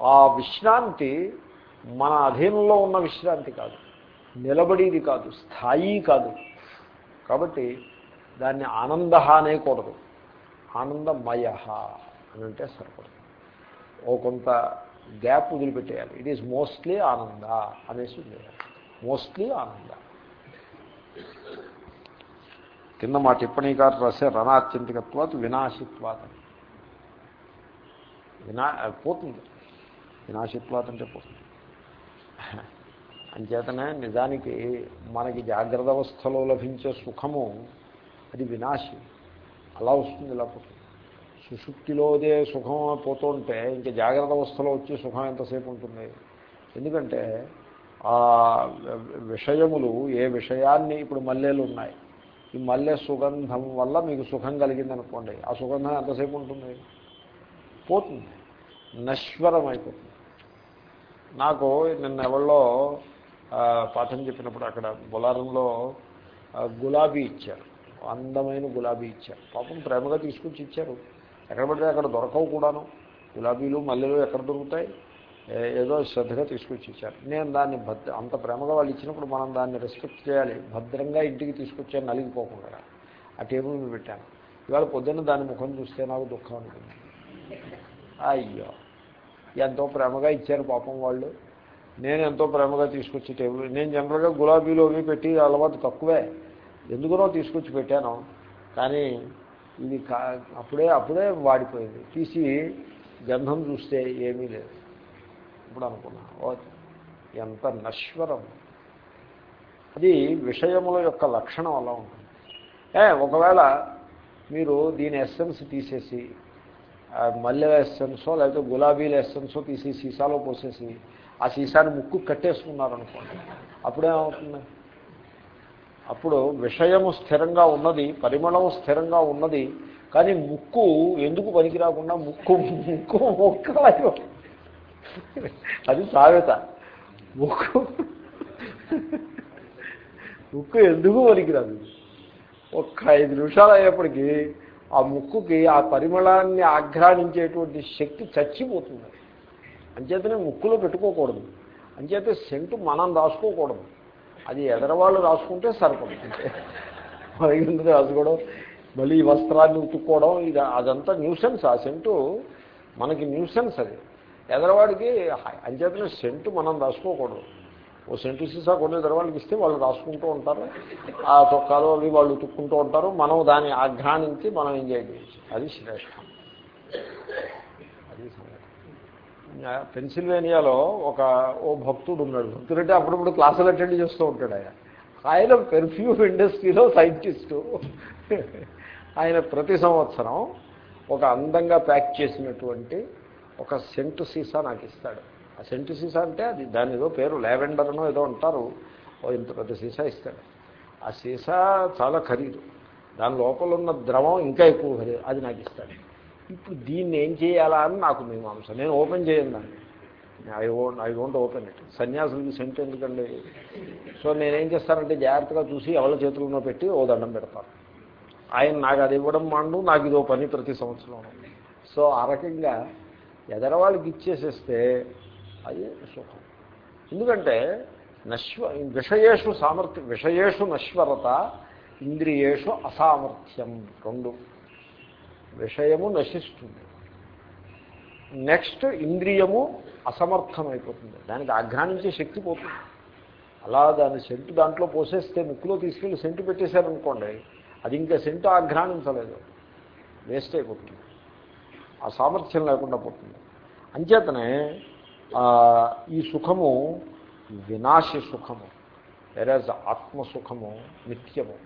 ఆ విశ్రాంతి మన అధీనంలో ఉన్న విశ్రాంతి కాదు. నిలబడేది కాదు. స్థాయి కాదు. కాబట్టి దాన్ని ఆనంద అనేకూడదు. ఆనందమయ అని అంటే సరిపడదు. ఓ కొంత గ్యాప్ వదిలిపెట్టేయాలి. ఇట్ ఈజ్ మోస్ట్లీ ఆనంద అనేసి మోస్ట్లీ ఆనంద. కింద మా టిప్పణీకారు రాసే రణాత్యంతికత్వాత వినాశిత్వాత వినా పోతుంది. వినాశిత్వాత్ అంటే పోతుంది. అంచేతనే నిజానికి మనకి జాగ్రత్త అవస్థలో లభించే సుఖము అది వినాశి. అలా వస్తుంది ఇలా పోతుంది సుశుక్తిలోదే సుఖం పోతుంటే ఇంకా జాగ్రత్త అవస్థలో వచ్చే సుఖం ఎంతసేపు ఉంటుంది? ఎందుకంటే ఆ విషయములు ఏ విషయాన్ని ఇప్పుడు మల్లెలు ఉన్నాయి. ఈ మల్లె సుగంధం వల్ల మీకు సుఖం కలిగింది అనుకోండి ఆ సుగంధం ఎంతసేపు ఉంటుంది? పోతుంది. నశ్వరం అయిపోతుంది నాకు నిన్న ఎవరిలో పాఠం చెప్పినప్పుడు అక్కడ బొలారంలో గులాబీ ఇచ్చారు. అందమైన గులాబీ ఇచ్చారు. పాపం ప్రేమగా తీసుకొచ్చి ఇచ్చారు. ఎక్కడ పడితే అక్కడ దొరకవు కూడాను. గులాబీలు మల్లెలు ఎక్కడ దొరుకుతాయి? ఏదో శ్రద్ధగా తీసుకొచ్చి ఇచ్చారు. నేను దాన్ని భద్ర అంత ప్రేమగా వాళ్ళు ఇచ్చినప్పుడు మనం దాన్ని రెస్పెక్ట్ చేయాలి. భద్రంగా ఇంటికి తీసుకొచ్చాను నలిగిపోకుండా. ఆ టేబుల్ మీద పెట్టాను. ఇవాళ పొద్దున్న దాని ముఖం చూస్తే నాకు దుఃఖం ఉంటుంది అయ్యో! ఎంతో ప్రేమగా ఇచ్చారు పాపం వాళ్ళు. నేను ఎంతో ప్రేమగా తీసుకొచ్చి టేబుల్. నేను జనరల్గా గులాబీలో అవి పెట్టి అలవాటు తక్కువే. ఎందుకునో తీసుకొచ్చి పెట్టాను. కానీ ఇది అప్పుడే అప్పుడే వాడిపోయింది. తీసి గంధం చూస్తే ఏమీ లేదు. ఇప్పుడు అనుకున్నా ఓ ఎంత నశ్వరం. అది విషయముల యొక్క లక్షణం అలా ఉంటుంది. ఏ ఒకవేళ మీరు దీని ఎస్సెన్స్ తీసేసి మల్లెల ఎస్సెన్సో లేకపోతే గులాబీల ఎస్సెన్సో తీసి సీసాలో పోసేసి ఆ సీసాన్ని ముక్కు కట్టేసుకున్నారనుకోండి అప్పుడేమవుతుంది? అప్పుడు విషయము స్థిరంగా ఉన్నది పరిమళము స్థిరంగా ఉన్నది కానీ ముక్కు ఎందుకు పనికి రాకుండా ముక్కు ముక్కు ముక్కలాగా అది సామెత. ముక్కు ముక్కు ఎందుకు పనికిరాదు ఒక్క ఐదు నిమిషాలు అయ్యేప్పటికీ ఆ ముక్కుకి ఆ పరిమళాన్ని ఆఘ్రానించేటువంటి శక్తి చచ్చిపోతుంది. అంచేతనే ముక్కులో పెట్టుకోకూడదు. అంచేతే సెంటు మనం రాసుకోకూడదు. అది ఎదరవాళ్ళు రాసుకుంటే సరిపడుతుంది ఎందుకు రాసుకోవడం? మళ్ళీ ఈ వస్త్రాన్ని ఉతుక్కోవడం ఇది అదంతా న్యూసెన్స్. ఆ సెంటు మనకి న్యూసెన్స్ అది. ఎదరవాడికి అంచేతనే సెంటు మనం రాసుకోకూడదు. ఓ సెంటు సీసా కొన్ని ఎదరవాళ్ళకి ఇస్తే వాళ్ళు రాసుకుంటూ ఉంటారు. ఆ తొక్కాలు అవి వాళ్ళు ఉతుక్కుంటూ ఉంటారు. మనం దాన్ని ఆఘ్రానించి మనం ఎంజాయ్ చేయొచ్చు. అది శ్రేష్టం అది సంగతి పెన్సిల్వేనియాలో ఒక ఓ భక్తుడు ఉన్నాడు. భక్తుడు అంటే అప్పుడప్పుడు క్లాసులు అటెండ్ చేస్తూ ఉంటాడు ఆయన. ఆయన పెర్ఫ్యూమ్ ఇండస్ట్రీలో సైంటిస్టు. ఆయన ప్రతి సంవత్సరం ఒక అందంగా ప్యాక్ చేసినటువంటి ఒక సెంటు సీసా నాకు ఇస్తాడు. ఆ సెంటు సీసా అంటే అది దాని ఏదో పేరు లావెండర్నో ఏదో అంటారు. ఓ ఇంత పెద్ద సీసా ఇస్తాడు. ఆ సీసా చాలా ఖరీదు. దాని లోపల ఉన్న ద్రవం ఇంకా ఎక్కువ ఖరీదు. అది నాకు ఇస్తాడు. ఇప్పుడు దీన్ని ఏం చేయాలా అని నాకు మీమాంస నేను ఓపెన్ చేయను దాన్ని. I own I don't open it సన్యాసులకి scent ఎందుకండి? సో నేనేం చేస్తానంటే జాగ్రత్తగా చూసి ఎవరి చేతుల్లో పెట్టి ఓ దండం పెడతాను ఆయన నాకు అది ఇవ్వడం మాండు నాకు ఇదో పని ప్రతి సంవత్సరం సో ఆ రకంగా ఎదరవాళ్ళకి ఇచ్చేసేస్తే అది సుఖం. ఎందుకంటే నశ్వ విషయేషు సామర్థ్యం విషయేషు నశ్వరత ఇంద్రియేషు అసామర్థ్యం రెండు. విషయము నశిస్తుంది. నెక్స్ట్ ఇంద్రియము అసమర్థమైపోతుంది. దానికి ఆఘ్రానించే శక్తి పోతుంది. అలా దాని సెంటు దాంట్లో పోసేస్తే ముక్కులో తీసుకెళ్ళి సెంటు పెట్టేశారనుకోండి అది ఇంకా సెంటు ఆఘ్రానించలేదు వేస్ట్ అయిపోతుంది. ఆ సామర్థ్యం లేకుండా పోతుంది. అంచేతనే ఈ సుఖము వినాశి సుఖము వెరాజ్ ఆత్మసుఖము నిత్యము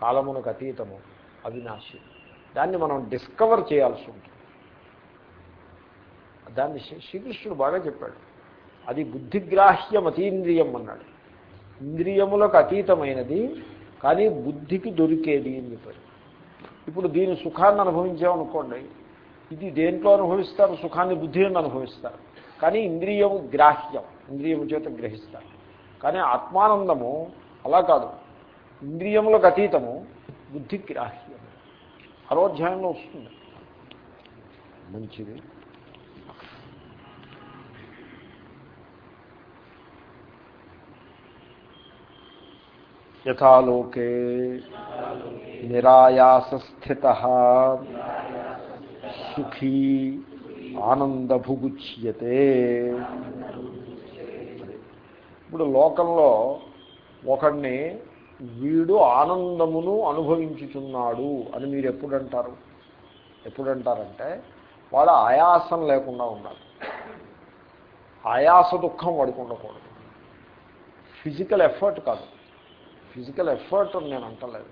కాలమునకు అతీతము అవినాశి. దాన్ని మనం డిస్కవర్ చేయాల్సి ఉంటుంది. దాన్ని శ్రీకృష్ణుడు బాగా చెప్పాడు. అది బుద్ధిగ్రాహ్యం అతీంద్రియం అన్నాడు. ఇంద్రియములకు అతీతమైనది కానీ బుద్ధికి దొరికేది అని చెప్పారు ఇప్పుడు దీని సుఖాన్ని అనుభవించామనుకోండి ఇది దేంట్లో అనుభవిస్తారు? సుఖాన్ని బుద్ధిని అనుభవిస్తారు. కానీ ఇంద్రియము గ్రాహ్యం ఇంద్రియము చేత గ్రహిస్తారు. కానీ ఆత్మానందము అలా కాదు. ఇంద్రియములకు అతీతము బుద్ధి గ్రాహ్యం. అరోధ్యాయంలో వస్తుంది. మంచిది. యథాలోకే నిరాయాసస్థిత సుఖీ ఆనందభుగుచ్యతే. ఇప్పుడు లోకంలో ఒకడిని వీడు ఆనందమును అనుభవించుచున్నాడు అని మీరు ఎప్పుడంటారు? ఎప్పుడంటారంటే వాడు ఆయాసం లేకుండా ఉండాలి. ఆయాస దుఃఖం వాడికి ఉండకూడదు. ఫిజికల్ ఎఫర్ట్ కాదు. ఫిజికల్ ఎఫర్ట్ అని నేను అంటలేదు.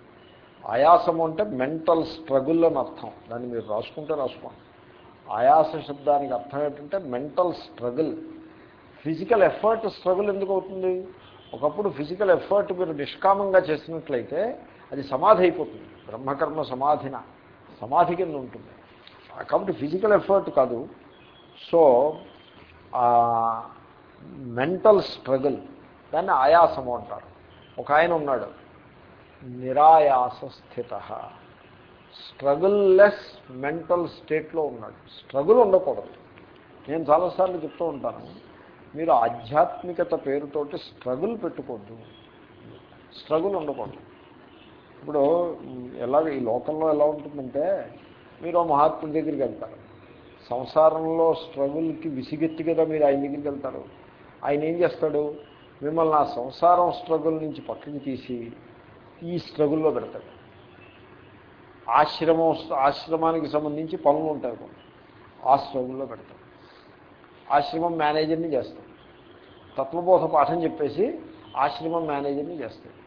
ఆయాసం అంటే మెంటల్ స్ట్రగుల్ అని అర్థం. దాన్ని మీరు రాసుకుంటే రాసుకోండి. ఆయాస శబ్దానికి అర్థం ఏంటంటే mental struggle. Physical effort struggle ఎందుకు అవుతుంది? ఒకప్పుడు ఫిజికల్ ఎఫర్ట్ మీరు నిష్కామంగా చేసినట్లయితే అది సమాధి అయిపోతుంది. బ్రహ్మకర్మ సమాధిన సమాధి కింద ఉంటుంది. కాబట్టి ఫిజికల్ ఎఫర్ట్ కాదు. సో మెంటల్ స్ట్రగుల్ దాన్ని ఆయాసము అంటారు. ఒక ఆయన ఉన్నాడు. నిరాయాస స్థిత స్ట్రగుల్లెస్ మెంటల్ స్టేట్లో ఉన్నాడు. స్ట్రగుల్ ఉండకూడదు. నేను చాలాసార్లు చెప్తూ ఉంటాను. మీరు ఆధ్యాత్మికత పేరుతోటి స్ట్రగుల్ పెట్టుకోవద్దు స్ట్రగుల్ ఉండకూడదు. ఇప్పుడు ఎలాగ ఈ లోకంలో ఎలా ఉంటుందంటే మీరు మహాత్ముడి దగ్గరికి వెళ్తారు. సంసారంలో స్ట్రగుల్కి విసిగెత్తి కదా మీరు ఆయన దగ్గరికి వెళ్తారు. ఆయన ఏం చేస్తాడు? మిమ్మల్ని ఆ సంసారం స్ట్రగుల్ నుంచి పక్కకి తీసి ఈ స్ట్రగుల్లో పెడతాడు. ఆశ్రమం ఆశ్రమానికి సంబంధించి పనులు ఉంటాయి. కొన్ని ఆ స్ట్రగుల్లో పెడతాడు. ఆశ్రమం మేనేజర్ని చేస్తాడు తత్వబోధ పాఠం చెప్పేసి ఆశ్రమం మేనేజర్ని చేస్తాడు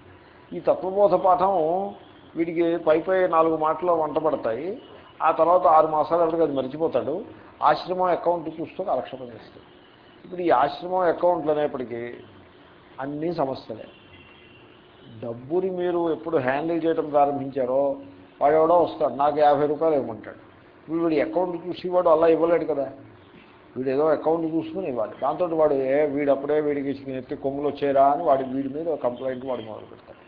ఈ తత్వబోధ పాఠం వీడికి పై నాలుగు మాటలు వంటపడతాయి ఆ తర్వాత ఆరు మాసాలు అది మర్చిపోతాడు. ఆశ్రమం అకౌంట్ చూస్తూ కాలక్షేపం చేస్తాడు. ఇప్పుడు ఈ ఆశ్రమం అకౌంట్లు అనేప్పటికీ అన్నీ సమస్యలే. డబ్బుని మీరు ఎప్పుడు హ్యాండిల్ చేయడం ప్రారంభించారో వాడు ఎవడో వస్తాడు. నాకు యాభై రూపాయలు ఇవ్వమంటాడు. వీడి వీడు అకౌంట్ చూసి వాడు అలా ఇవ్వలేడు కదా. వీడు ఏదో అకౌంట్ చూసుకుని ఇవ్వాలి దాంతో వాడు ఏ వీడు అప్పుడే వీడికి ఎత్తి కొమ్ములు వచ్చేరా అని వాడి వీడి మీద కంప్లైంట్ వాడు మొదలు పెడతాడు.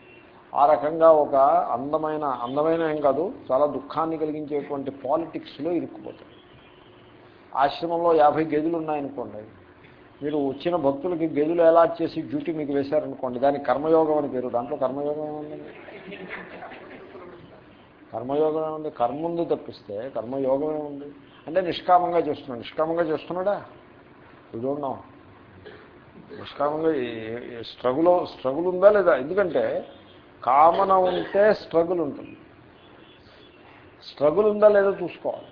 ఆ రకంగా ఒక అందమైన అందమైన ఏం కాదు చాలా దుఃఖాన్ని కలిగించేటువంటి పాలిటిక్స్లో ఇరుక్కుపోతాడు. ఆశ్రమంలో యాభై గదులు ఉన్నాయనుకోండి మీరు వచ్చిన భక్తులకి గదులు ఎలా చేసి డ్యూటీ మీకు వేశారనుకోండి దానికి కర్మయోగం అని పేరు. దాంట్లో కర్మయోగం ఏముందండి కర్మయోగం ఏముంది? కర్మ ఉంది తప్పిస్తే కర్మయోగం ఏముంది? అంటే నిష్కామంగా చేస్తున్నాడు. నిష్కామంగా చేస్తున్నాడా? ఇదోన్నాం నిష్కామంగా స్ట్రగుల్ స్ట్రగుల్ ఉందా లేదా? ఎందుకంటే కామన ఉంటే స్ట్రగుల్ ఉంటుంది. స్ట్రగుల్ ఉందా లేదో చూసుకోవాలి.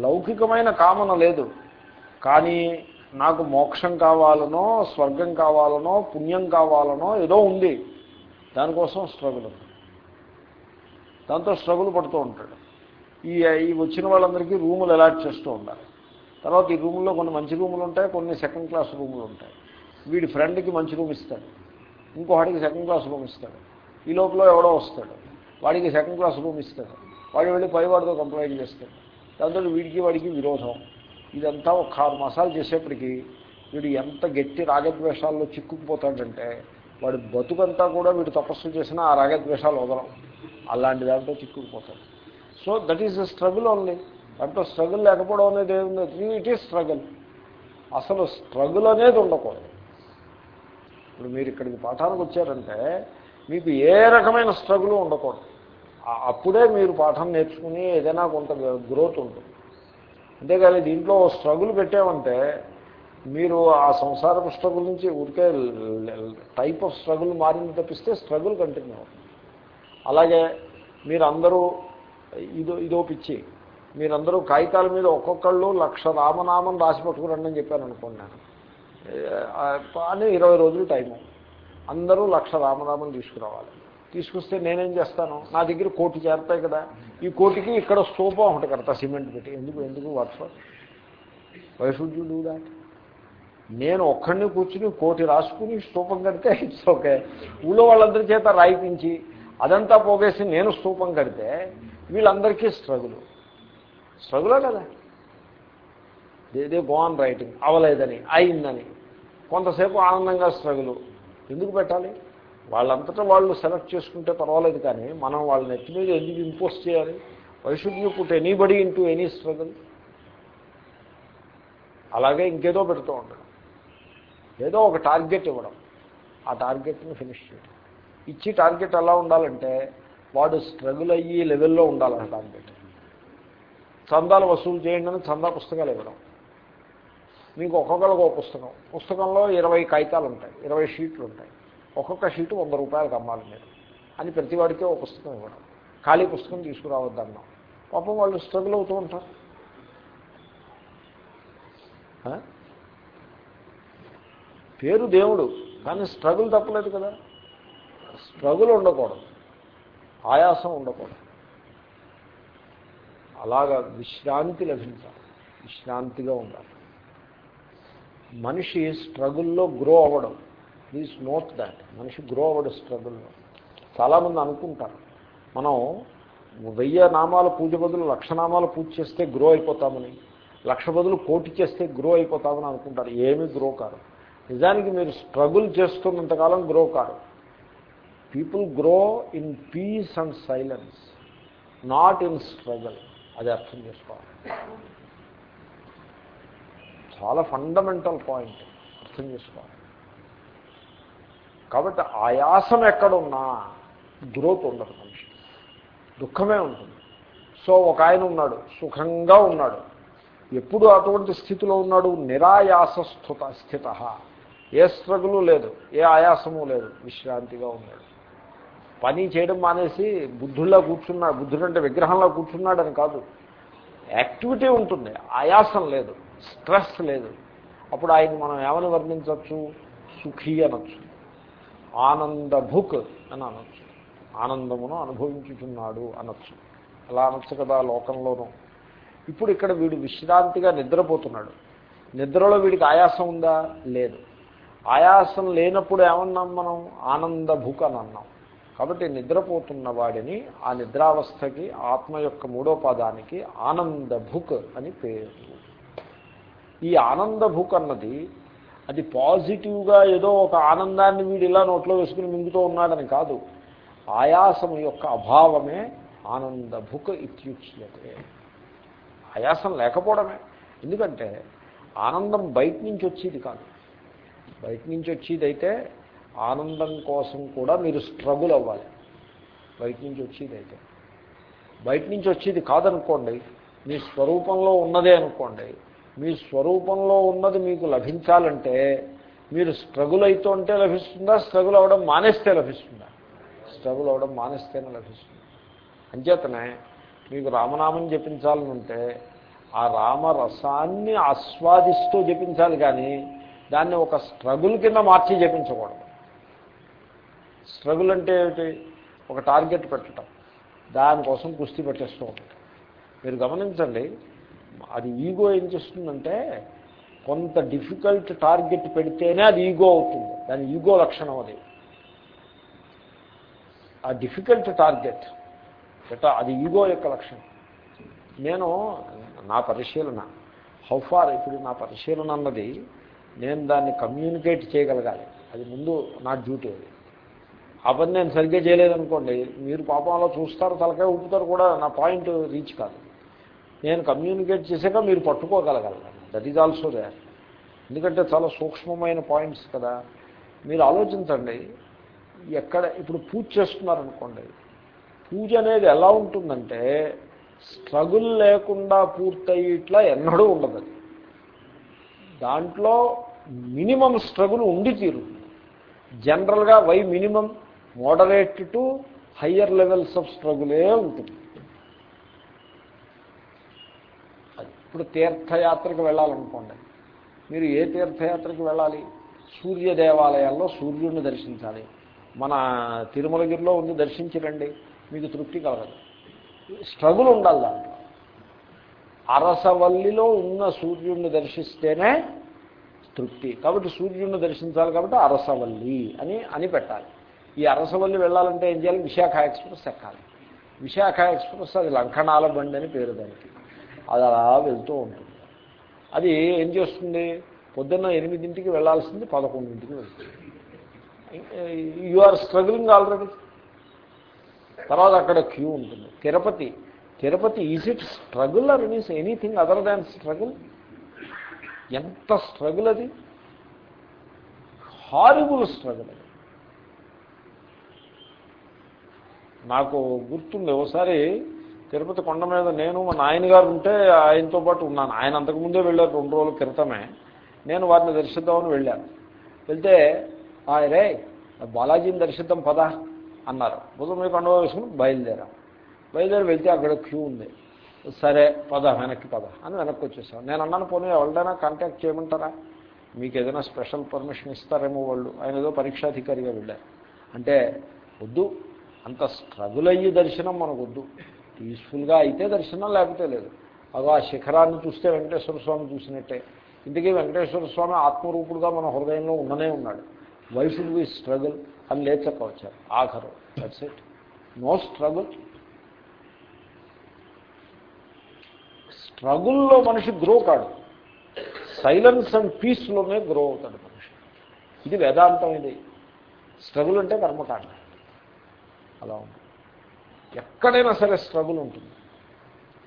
లౌకికమైన కామన లేదు. కానీ నాకు మోక్షం కావాలనో స్వర్గం కావాలనో పుణ్యం కావాలనో ఏదో ఉంది. దానికోసం స్ట్రగుల్ ఉంది. దాంతో స్ట్రగుల్ పడుతూ ఉంటాడు. ఈ ఈ వచ్చిన వాళ్ళందరికీ రూములు అలాట్ చేస్తూ ఉండాలి. తర్వాత ఈ రూముల్లో కొన్ని మంచి రూములు ఉంటాయి కొన్ని సెకండ్ క్లాస్ రూములు ఉంటాయి. వీడి ఫ్రెండ్కి మంచి రూమ్ ఇస్తాడు. ఇంకొకటికి సెకండ్ క్లాస్ రూమ్ ఇస్తాడు. ఈ లోపల ఎవడో వస్తాడు. వాడికి సెకండ్ క్లాస్ రూమ్ ఇస్తాడు. వాడు వెళ్ళి పైవాడితో కంప్లైంట్ చేస్తాడు. దాంతో వీడికి వాడికి విరోధం. ఇదంతా ఒక ఆరు మసాలు చేసేప్పటికీ వీడు ఎంత గట్టి రాగద్వేషాల్లో చిక్కుకుపోతాడంటే వాడి బతుకంతా కూడా వీడు తపస్సు చేసినా ఆ రాగద్వేషాలు వదలం అలాంటి దాంట్లో చిక్కుకుపోతాడు. So that is the struggle only. దాంట్లో స్ట్రగుల్ లేకపోవడం అనేది ఏముంది ఇట్ ఈస్ స్ట్రగుల్. అసలు స్ట్రగుల్ అనేది ఉండకూడదు. ఇప్పుడు మీరు ఇక్కడికి పాఠానికి వచ్చారంటే మీకు ఏ రకమైన స్ట్రగుల్ ఉండకూడదు. అప్పుడే మీరు పాఠం నేర్చుకుని ఏదైనా కొంత గ్రోత్ ఉంటుంది. అంతేకాదు దీంట్లో స్ట్రగుల్ పెట్టామంటే మీరు ఆ సంసారపు స్ట్రగుల్ నుంచి ఊరికే టైప్ ఆఫ్ స్ట్రగుల్ మారింది తప్పిస్తే స్ట్రగుల్ కంటిన్యూ అవుతుంది. అలాగే అందరూ ఇదో ఇదో పిచ్చి. మీరందరూ కాగితాల మీద ఒక్కొక్కళ్ళు లక్ష రామనామం రాసి పట్టుకురండి అని చెప్పాను అనుకోండి నేను అని ఇరవై రోజులు టైము. అందరూ లక్ష రామనామం తీసుకురావాలి. తీసుకొస్తే నేనేం చేస్తాను? నా దగ్గర కోటి చేరుతాయి కదా. ఈ కోటికి ఇక్కడ స్తూపం ఒకటి కడతా సిమెంట్ పెట్టి. ఎందుకు ఎందుకు what's up why you do that నేను ఒక్కడిని కూర్చుని కోటి రాసుకుని స్తూపం కడితే ఇట్స్ ఓకే ఊళ్ళో వాళ్ళందరి చేత రాయిపించి అదంతా పోగేసి నేను స్తూపం కడితే వీళ్ళందరికీ స్ట్రగుల్. స్ట్రగులే కదా? They gone writing. అవలేదని అయిందని. కొంతసేపు ఆనందంగా స్ట్రగులు. ఎందుకు పెట్టాలి? వాళ్ళంతటా వాళ్ళు సెలెక్ట్ చేసుకుంటే పర్వాలేదు కానీ మనం వాళ్ళ నెట్ మీద ఎందుకు ఇంపోజ్ చేయాలి? Why you put anybody into any struggle? అలాగే ఇంకేదో పెడుతూ ఉండడం. ఏదో ఒక టార్గెట్ ఇవ్వడం. ఆ టార్గెట్ని ఫినిష్ చేయడం. ఇచ్చి టార్గెట్ ఎలా ఉండాలంటే వాడు స్ట్రగుల్ అయ్యి లెవెల్లో ఉండాలంట దాన్ని చందాలు వసూలు చేయండి అని చందా పుస్తకాలు ఇవ్వడం. మీకు ఒక్కొక్కరికి ఒక పుస్తకం. పుస్తకంలో ఇరవై కాగితాలు ఉంటాయి ఇరవై షీట్లు ఉంటాయి. ఒక్కొక్క షీటు వంద రూపాయలకు అమ్మాలి మీరు అని ప్రతివాడికే ఒక పుస్తకం ఇవ్వడం. ఖాళీ పుస్తకం తీసుకురావద్దన్నాం పాపం వాళ్ళు స్ట్రగుల్ అవుతూ ఉంటారు. పేరు దేవుడు కానీ స్ట్రగుల్ తప్పలేదు కదా. స్ట్రగుల్ ఉండకూడదు. ఆయాసం ఉండకూడదు. అలాగా విశ్రాంతి లభించాలి. విశ్రాంతిగా ఉండాలి. మనిషి స్ట్రగుల్లో గ్రో అవ్వడం. ప్లీజ్ నోట్ దాట్ మనిషి గ్రో అవ్వడం స్ట్రగుల్లో. చాలామంది అనుకుంటారు. మనం వెయ్యి నామాల పూజ బదులు లక్ష నామాలు పూజ చేస్తే గ్రో అయిపోతామని లక్ష బదులు కోటి చేస్తే గ్రో అయిపోతామని అనుకుంటారు. ఏమీ గ్రో కాదు. నిజానికి మీరు స్ట్రగుల్ చేస్తున్నంతకాలం గ్రో కాదు. People grow in peace and silence not in struggle. అది అర్థం చేసుకోవాలి. చాలా ఫండమెంటల్ పాయింట్ అర్థం చేసుకోవాలి. కాబట్టి ఆయాసం ఎక్కడున్నా గ్రోత్ ఉండదు మనిషి దుఃఖమే ఉంటుంది. సో ఒక ఆయన ఉన్నాడు సుఖంగా ఉన్నాడు. ఎప్పుడు అటువంటి స్థితిలో ఉన్నాడు? నిరాయాసస్థుత స్థిత. ఏ స్ట్రగులు లేదు ఏ ఆయాసము లేదు. విశ్రాంతిగా ఉన్నాడు. పని చేయడం మానేసి బుద్ధుల్లో కూర్చున్నాడు బుద్ధుడు అంటే విగ్రహంలో కూర్చున్నాడని కాదు. యాక్టివిటీ ఉంటుంది ఆయాసం లేదు స్ట్రెస్ లేదు. అప్పుడు ఆయన మనం ఏమని వర్ణించవచ్చు సుఖీ అనొచ్చు. ఆనందభుక్ అని అనొచ్చు. ఆనందమును అనుభవించుతున్నాడు అనొచ్చు. అలా అనొచ్చు కదా లోకంలోనూ. ఇప్పుడు ఇక్కడ వీడు విశ్రాంతిగా నిద్రపోతున్నాడు. నిద్రలో వీడికి ఆయాసం ఉందా? లేదు. ఆయాసం లేనప్పుడు ఏమన్నాం మనం? ఆనందభుక్ అని అన్నాం. కాబట్టి నిద్రపోతున్న వాడిని ఆ నిద్రావస్థకి ఆత్మ యొక్క మూడో పదానికి ఆనందభుక్ అని పేరు. ఈ ఆనందభుక్ అన్నది అది పాజిటివ్గా ఏదో ఒక ఆనందాన్ని వీడు ఇలా నోట్లో వేసుకుని మింగుతూ ఉన్నాడని కాదు. ఆయాసం యొక్క అభావమే ఆనందభుక్ ఇత్యుచ్యతే. ఆయాసం లేకపోవడమే. ఎందుకంటే ఆనందం బయట నుంచి వచ్చేది కాదు. బయట నుంచి వచ్చేది అయితే ఆనందం కోసం కూడా మీరు స్ట్రగుల్ అవ్వాలి. బయట నుంచి వచ్చేది అయితే. బయట నుంచి వచ్చేది కాదనుకోండి మీ స్వరూపంలో ఉన్నదే అనుకోండి మీ స్వరూపంలో ఉన్నది మీకు లభించాలంటే మీరు స్ట్రగుల్ అవుతుంటే లభిస్తుందా స్ట్రగుల్ అవ్వడం మానేస్తే లభిస్తుందా? స్ట్రగుల్ అవ్వడం మానేస్తేనే లభిస్తుంది. అంచేతనే మీకు రామనామం జపించాలనుంటే ఆ రామరసాన్ని ఆస్వాదిస్తూ జపించాలి కానీ దాన్ని ఒక స్ట్రగుల్ కింద మార్చి జపించకూడదు. స్ట్రగుల్ అంటే ఏమిటి? ఒక టార్గెట్ పెట్టడం దానికోసం కుస్తీ పెట్టేస్తూ ఉంటుంది మీరు గమనించండి అది ఈగో ఏం చేస్తుందంటే కొంత డిఫికల్ట్ టార్గెట్ పెడితేనే అది ఈగో అవుతుంది. దాని ఈగో లక్షణం అది. ఆ డిఫికల్ట్ టార్గెట్ అది ఈగో యొక్క లక్షణం. నేను నా పరిశీలన హౌ ఫార్ ఇప్పుడు నా పరిశీలన అన్నది నేను దాన్ని కమ్యూనికేట్ చేయగలగాలి. అది ముందు నా డ్యూటీ అది. ఆ పని నేను సరిగ్గా చేయలేదనుకోండి మీరు పాపం అలా చూస్తారు తలకాయ ఊపుతారు కూడా నా పాయింట్ రీచ్ కాదు. నేను కమ్యూనికేట్ చేశాక మీరు పట్టుకోగలగలను దట్ ఈజ్ ఆల్సో దే ఎందుకంటే చాలా సూక్ష్మమైన పాయింట్స్ కదా. మీరు ఆలోచించండి ఎక్కడ ఇప్పుడు పూజ చేస్తున్నారనుకోండి పూజ అనేది ఎలా ఉంటుందంటే స్ట్రగుల్ లేకుండా పూర్తయి ఇట్లా ఎన్నడూ ఉండదు. అది దాంట్లో మినిమం స్ట్రగుల్ ఉండి తీరుతుంది. జనరల్గా why minimum moderate to higher levels of స్ట్రగులే ఉంటుంది. ఇప్పుడు తీర్థయాత్రకు వెళ్ళాలనుకోండి. మీరు ఏ తీర్థయాత్రకు వెళ్ళాలి? సూర్య దేవాలయాల్లో సూర్యుడిని దర్శించాలి. మన తిరుమలగిరిలో ఉంది దర్శించరండి మీకు తృప్తి కలగదు. స్ట్రగుల్ ఉండాలి దాంట్లో. అరసవల్లిలో ఉన్న సూర్యుడిని దర్శిస్తేనే తృప్తి. కాబట్టి సూర్యుడిని దర్శించాలి కాబట్టి అరసవల్లి అని అని పెట్టాలి. ఈ అరసవల్లి వెళ్ళాలంటే ఏం చేయాలి? విశాఖ ఎక్స్ప్రెస్ ఎక్కాలి. విశాఖ ఎక్స్ప్రెస్ అది లంకణాల బండి అని పేరు దానికి. అది అలా వెళ్తూ ఉంటుంది. అది ఏం చేస్తుంది? పొద్దున్న ఎనిమిదింటికి వెళ్ళాల్సింది పదకొండింటికి వెళ్తుంది. You are struggling already. తర్వాత అక్కడ క్యూ ఉంటుంది. Tirupati. Tirupati is it struggle or means anything other than struggle ఎంత స్ట్రగుల్ అది? హారిబుల్ స్ట్రగుల్ అది నాకు గుర్తుంది. ఒకసారి తిరుపతి కొండ మీద నేను మా నాయనగారు ఉంటే ఆయనతో పాటు ఉన్నాను. ఆయన అంతకుముందే వెళ్ళారు రెండు రోజుల క్రితమే. నేను వారిని దర్శిద్దామని వెళ్ళాను. వెళ్తే రే బాలాజీని దర్శిద్దాం పదా అన్నారు. బుధం మీద కండువ వేసుకుని బయలుదేరాం. బయలుదేరి వెళ్తే అక్కడ క్యూ ఉంది. సరే పద వెనక్కి పద అని వెనక్కి వచ్చేసాం. నేను అన్నాను పోనీ ఎవరిదైనా కాంటాక్ట్ చేయమంటారా? మీకు ఏదైనా స్పెషల్ పర్మిషన్ ఇస్తారేమో వాళ్ళు. ఆయన ఏదో పరీక్షాధికారిగా వెళ్ళారు. అంటే వద్దు అంత స్ట్రగుల్ అయ్యి దర్శనం మనకు వద్దు పీస్ఫుల్గా అయితే దర్శనం లేకపోతే లేదు. అదో ఆ శిఖరాన్ని చూస్తే వెంకటేశ్వర స్వామి చూసినట్టే. ఇందుకే వెంకటేశ్వర స్వామి ఆత్మరూపుడుగా మన హృదయంలో ఉండనే ఉన్నాడు. వై షుడ్ వి స్ట్రగుల్ అని లేచక్క వచ్చారు ఆఖరు. దట్స్ ఇట్ నో స్ట్రగుల్ స్ట్రగుల్లో మనిషి గ్రో కాడు. సైలెన్స్ అండ్ పీస్లోనే గ్రో అవుతాడు మనిషి. ఇది వేదాంతం ఇది. స్ట్రగుల్ అంటే కర్మకాండ. అలా ఉంటుంది ఎక్కడైనా సరే స్ట్రగుల్ ఉంటుంది.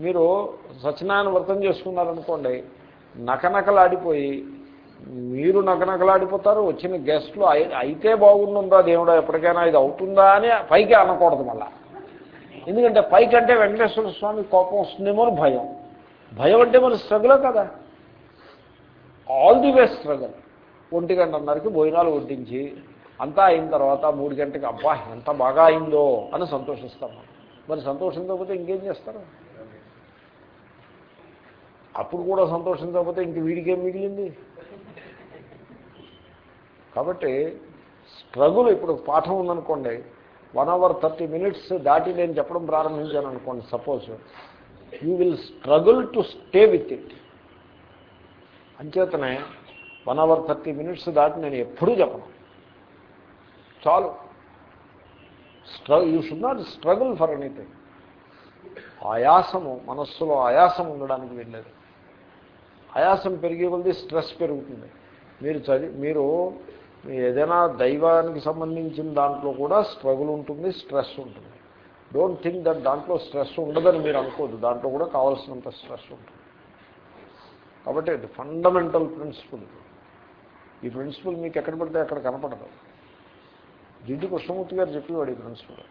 మీరు సత్యనారాయణ వ్రతం చేసుకున్నారనుకోండి నకనకలాడిపోయి మీరు నకనకలాడిపోతారు వచ్చిన గెస్ట్లు అయితే బాగుండుందా దేవుడా ఎప్పటికైనా ఇది అవుతుందా అని పైకి అనకూడదు మళ్ళా. ఎందుకంటే పైకి అంటే వెంకటేశ్వర స్వామి కోపం వస్తుందేమో అని భయం. భయం అంటే మన స్ట్రగులే కదా. ఆల్ ది వే స్ట్రగుల్ ఒంటి గంటన్నరకి భోజనాలు వడ్డించి అంతా అయిన తర్వాత మూడు గంటకి అబ్బా ఎంత బాగా అయిందో అని సంతోషిస్తాం మరి సంతోషించకపోతే ఇంకేం చేస్తారు? అప్పుడు కూడా సంతోషించకపోతే ఇంక వీడికేం మిగిలింది? కాబట్టి స్ట్రగుల్ ఇప్పుడు పాఠం ఉందనుకోండి వన్ అవర్ థర్టీ మినిట్స్ దాటి నేను చెప్పడం ప్రారంభించాను అనుకోండి suppose you will struggle to stay with it. అంచేతనే వన్ అవర్ థర్టీ మినిట్స్ దాటి నేను ఎప్పుడూ చెప్పను. చాలు. స్ట్ర you should not struggle for anything ఆయాసము మనస్సులో ఆయాసం ఉండడానికి వెళ్ళలేదు ఆయాసం పెరిగే కొద్దీ స్ట్రెస్ పెరుగుతుంది. మీరు చదివి మీరు ఏదైనా దైవానికి సంబంధించిన దాంట్లో కూడా స్ట్రగుల్ ఉంటుంది స్ట్రెస్ ఉంటుంది. డోంట్ థింక్ దట్ దాంట్లో స్ట్రెస్ ఉండదని మీరు అనుకోదు దాంట్లో కూడా కావాల్సినంత స్ట్రెస్ ఉంటుంది. కాబట్టి ఫండమెంటల్ ప్రిన్సిపల్ ఈ ప్రిన్సిపల్ మీకు ఎక్కడ పడితే అక్కడ కనపడదు. జిడ్డు కృష్ణమూర్తి గారు చెప్పేవాడు ఈ ప్రిన్సిపల్